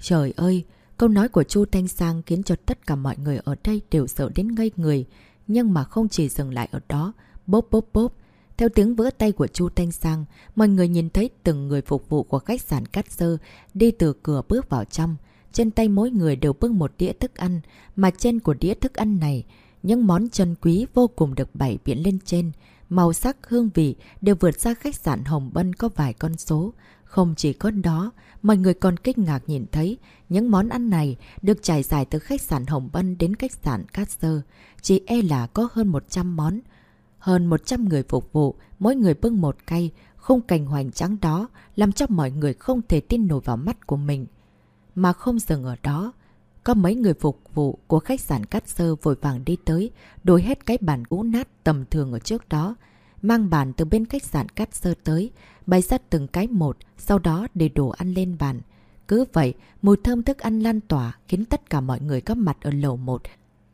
Trời ơi, câu nói của Chu Thanh Sang khiến cho tất cả mọi người ở đây đều sợ đến ngây người. Nhưng mà không chỉ dừng lại ở đó, bốp bốp bốp. Theo tiếng vỡ tay của Chu Thanh Sang, mọi người nhìn thấy từng người phục vụ của khách sạn Cát Sơ đi từ cửa bước vào trong. Trên tay mỗi người đều bưng một đĩa thức ăn, mà trên của đĩa thức ăn này, những món chân quý vô cùng được bày biện lên trên. Màu sắc, hương vị đều vượt ra khách sạn Hồng Bân có vài con số. Không chỉ có đó, mọi người còn kinh ngạc nhìn thấy những món ăn này được trải dài từ khách sạn Hồng Bân đến khách sạn Cát Sơ. Chỉ e là có hơn 100 món. Hơn 100 người phục vụ, mỗi người bưng một cây, không cảnh hoành tráng đó làm cho mọi người không thể tin nổi vào mắt của mình. Mà không dừng ở đó, có mấy người phục vụ của khách sạn Cát Sơ vội vàng đi tới, đổi hết cái bàn cũ nát tầm thường ở trước đó, mang bàn từ bên khách sạn Cát Sơ tới, bày ra từng cái một, sau đó để đồ ăn lên bàn. Cứ vậy, mùi thơm thức ăn lan tỏa khiến tất cả mọi người có mặt ở lầu một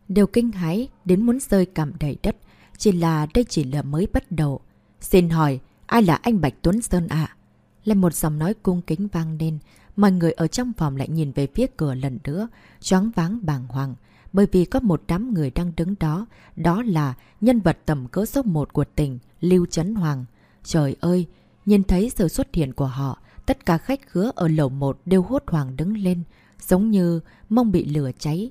đều kinh hãi đến muốn rơi cảm đầy đất. Chỉ là đây chỉ là mới bắt đầu. Xin hỏi, ai là anh Bạch Tuấn Sơn ạ? À? Một giọng nói cung kính vang lên. Mọi người ở trong phòng lại nhìn về phía cửa lần nữa, choáng váng bàng hoàng. Bởi vì có một đám người đang đứng đó, đó là nhân vật tầm cỡ số 1 của tỉnh, Lưu Trấn Hoàng. Trời ơi, nhìn thấy sự xuất hiện của họ, tất cả khách khứa ở lầu 1 đều hốt hoảng đứng lên, giống như mong bị lửa cháy.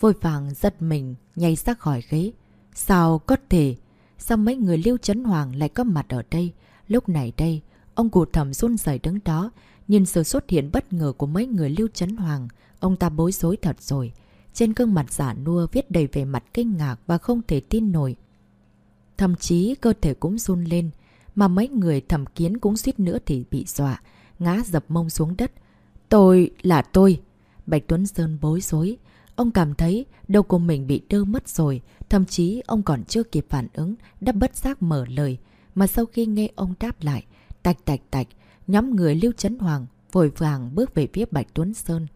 Vội vàng giật mình, nhảy ra khỏi ghế. Sao có thể? Sao mấy người Lưu Trấn Hoàng lại có mặt ở đây? Lúc này đây, ông cụ thầm run rẩy đứng đó, nhìn sự xuất hiện bất ngờ của mấy người Lưu Trấn Hoàng. Ông ta bối rối thật rồi. Trên gương mặt giả nua viết đầy về mặt kinh ngạc và không thể tin nổi. Thậm chí cơ thể cũng run lên, mà mấy người thẩm kiến cũng suýt nữa thì bị dọa, ngã dập mông xuống đất. Tôi là tôi. Bạch Tuấn Sơn bối rối. Ông cảm thấy đầu của mình bị đơ mất rồi, thậm chí ông còn chưa kịp phản ứng, đã bất giác mở lời. Mà sau khi nghe ông đáp lại, tạch tạch tạch, nhóm người Lưu Trấn Hoàng vội vàng bước về phía Bạch Tuấn Sơn.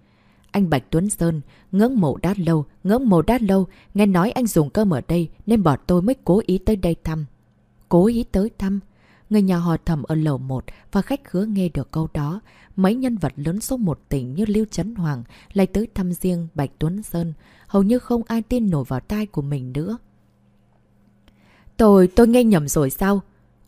anh Bạch Tuấn Sơn, ngưỡng mộ đã lâu, ngưỡng mộ đã lâu, nghe nói anh dùng cơm ở đây nên bọn tôi mới cố ý tới đây thăm. Cố ý tới thăm? Người nhà họ thầm ở lầu 1 và khách khứa nghe được câu đó. Mấy nhân vật lớn số một tỉnh như Lưu Trấn Hoàng lại tới thăm riêng Bạch Tuấn Sơn. Hầu như không ai tin nổi vào tai của mình nữa. Tôi, tôi nghe nhầm rồi sao?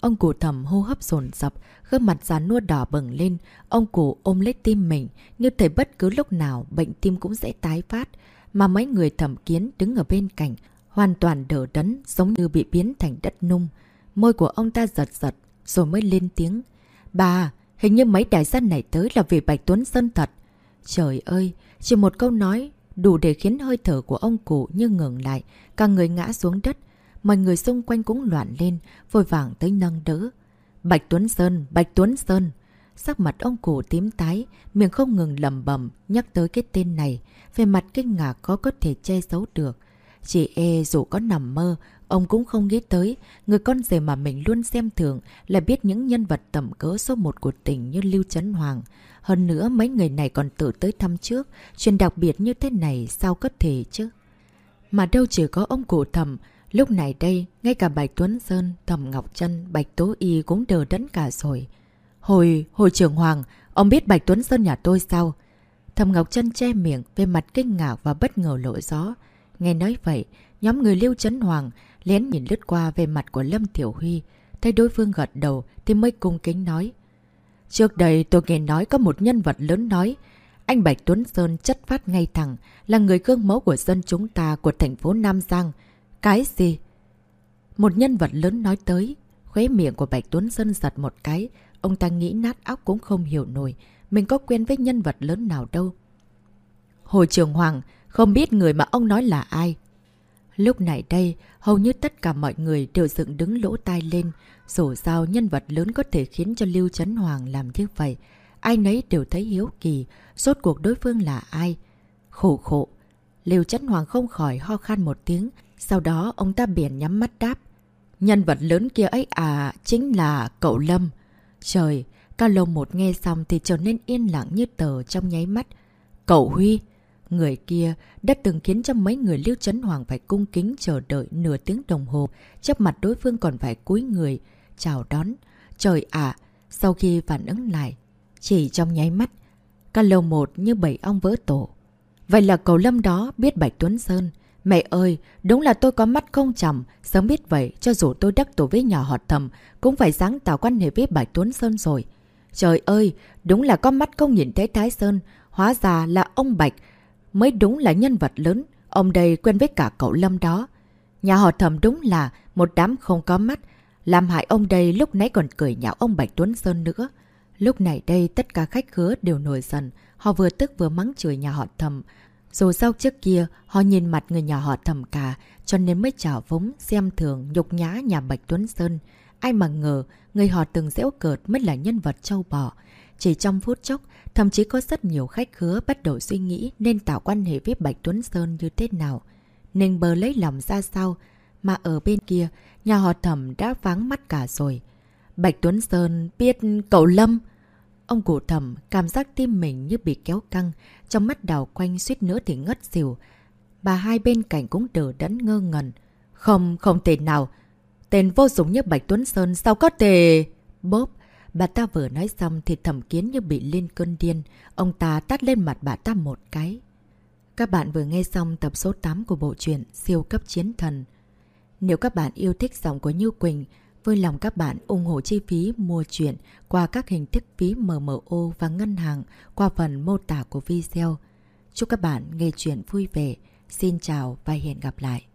Ông cụ thầm hô hấp dồn dập, gương mặt già nua đỏ bừng lên. Ông cụ ôm lấy tim mình, như thể bất cứ lúc nào bệnh tim cũng sẽ tái phát. Mà mấy người thẩm kiến đứng ở bên cạnh, hoàn toàn đỡ đấn, giống như bị biến thành đất nung. Môi của ông ta giật giật, rồi mới lên tiếng. Bà, hình như mấy đại gia này tới là vì Bạch Tuấn Sơn thật. Trời ơi, chỉ một câu nói đủ để khiến hơi thở của ông cụ như ngừng lại, cả người ngã xuống đất. Mọi người xung quanh cũng loạn lên, vội vàng tới nâng đỡ. Bạch Tuấn Sơn, Bạch Tuấn Sơn. Sắc mặt ông cụ tím tái, miệng không ngừng lầm bẩm nhắc tới cái tên này. Về mặt kinh ngạc có có thể che giấu được. Chỉ e dù có nằm mơ, ông cũng không nghĩ tới người con rể mà mình luôn xem thường là biết những nhân vật tầm cỡ số một của tỉnh như Lưu Trấn Hoàng. Hơn nữa mấy người này còn tự tới thăm trước, chuyện đặc biệt như thế này sao có thể chứ? Mà đâu chỉ có ông cụ thầm, Lúc này đây, ngay cả Bạch Tuấn Sơn, Thầm Ngọc Trân, Bạch Tố Y cũng đờ đẫn cả rồi. Hồi, hồi trưởng Hoàng, ông biết Bạch Tuấn Sơn nhà tôi sao? Thầm Ngọc Trân che miệng về mặt kinh ngạc và bất ngờ lộ gió. Nghe nói vậy, nhóm người Lưu Trấn Hoàng lén nhìn lướt qua về mặt của Lâm Tiểu Huy. Thấy đối phương gật đầu thì mới cung kính nói. Trước đây tôi nghe nói có một nhân vật lớn nói anh Bạch Tuấn Sơn chất phát ngay thẳng là người gương mẫu của dân chúng ta của thành phố Nam Giang. Cái gì? Một nhân vật lớn nói tới. Khóe miệng của Bạch Tuấn Sơn giật một cái. Ông ta nghĩ nát óc cũng không hiểu nổi. Mình có quen với nhân vật lớn nào đâu. Hồi trường Hoàng không biết người mà ông nói là ai. Lúc này đây, hầu như tất cả mọi người đều dựng đứng lỗ tai lên. Dù sao nhân vật lớn có thể khiến cho Lưu Trấn Hoàng làm như vậy. Ai nấy đều thấy hiếu kỳ, rốt cuộc đối phương là ai. Khổ khổ. Lưu Trấn Hoàng không khỏi ho khan một tiếng, sau đó ông ta biển nhắm mắt đáp. Nhân vật lớn kia ấy à, chính là cậu Lâm. Trời, cao lông một nghe xong thì trở nên yên lặng như tờ trong nháy mắt. Cậu Huy, người kia đã từng khiến cho mấy người Lưu Trấn Hoàng phải cung kính chờ đợi nửa tiếng đồng hồ, chấp mặt đối phương còn phải cúi người, chào đón. Trời ạ, sau khi phản ứng lại, chỉ trong nháy mắt, cao lâu một như bảy ong vỡ tổ. Vậy là cậu Lâm đó biết Bạch Tuấn Sơn, Mẹ ơi, đúng là tôi có mắt không chầm, sớm biết vậy, cho dù tôi đắc tổ với nhỏ họ thầm, cũng phải sáng tạo quan hệ với Bạch Tuấn Sơn rồi. Trời ơi, đúng là có mắt không nhìn thấy Thái Sơn, hóa ra là ông Bạch, mới đúng là nhân vật lớn, ông đây quen với cả cậu Lâm đó. Nhà họ thầm đúng là một đám không có mắt, làm hại ông đây lúc nãy còn cười nhạo ông Bạch Tuấn Sơn nữa. Lúc này đây tất cả khách khứa đều nổi dần, họ vừa tức vừa mắng chửi nhà họ thầm, dù sao trước kia, họ nhìn mặt người nhà họ thầm cả, cho nên mới trả vống, xem thường, nhục nhã nhà Bạch Tuấn Sơn. Ai mà ngờ, người họ từng dễu cợt mới là nhân vật trâu bò. Chỉ trong phút chốc, thậm chí có rất nhiều khách khứa bắt đầu suy nghĩ nên tạo quan hệ với Bạch Tuấn Sơn như thế nào. Nên bờ lấy lòng ra sao, mà ở bên kia, nhà họ thẩm đã vắng mắt cả rồi. Bạch Tuấn Sơn biết cậu Lâm... Ông cụ thầm, cảm giác tim mình như bị kéo căng, trong mắt đào quanh suýt nữa thì ngất xỉu. Bà hai bên cạnh cũng đỡ đẫn ngơ ngẩn. Không, không thể nào. Tên vô dụng như Bạch Tuấn Sơn sao có thể... Bốp, bà ta vừa nói xong thì thầm kiến như bị lên cơn điên. Ông ta tắt lên mặt bà ta một cái. Các bạn vừa nghe xong tập số 8 của bộ truyện Siêu cấp chiến thần. Nếu các bạn yêu thích giọng của Như Quỳnh, Vui lòng các bạn ủng hộ chi phí mua chuyện qua các hình thức phí MMO và ngân hàng qua phần mô tả của video. Chúc các bạn nghe chuyện vui vẻ. Xin chào và hẹn gặp lại.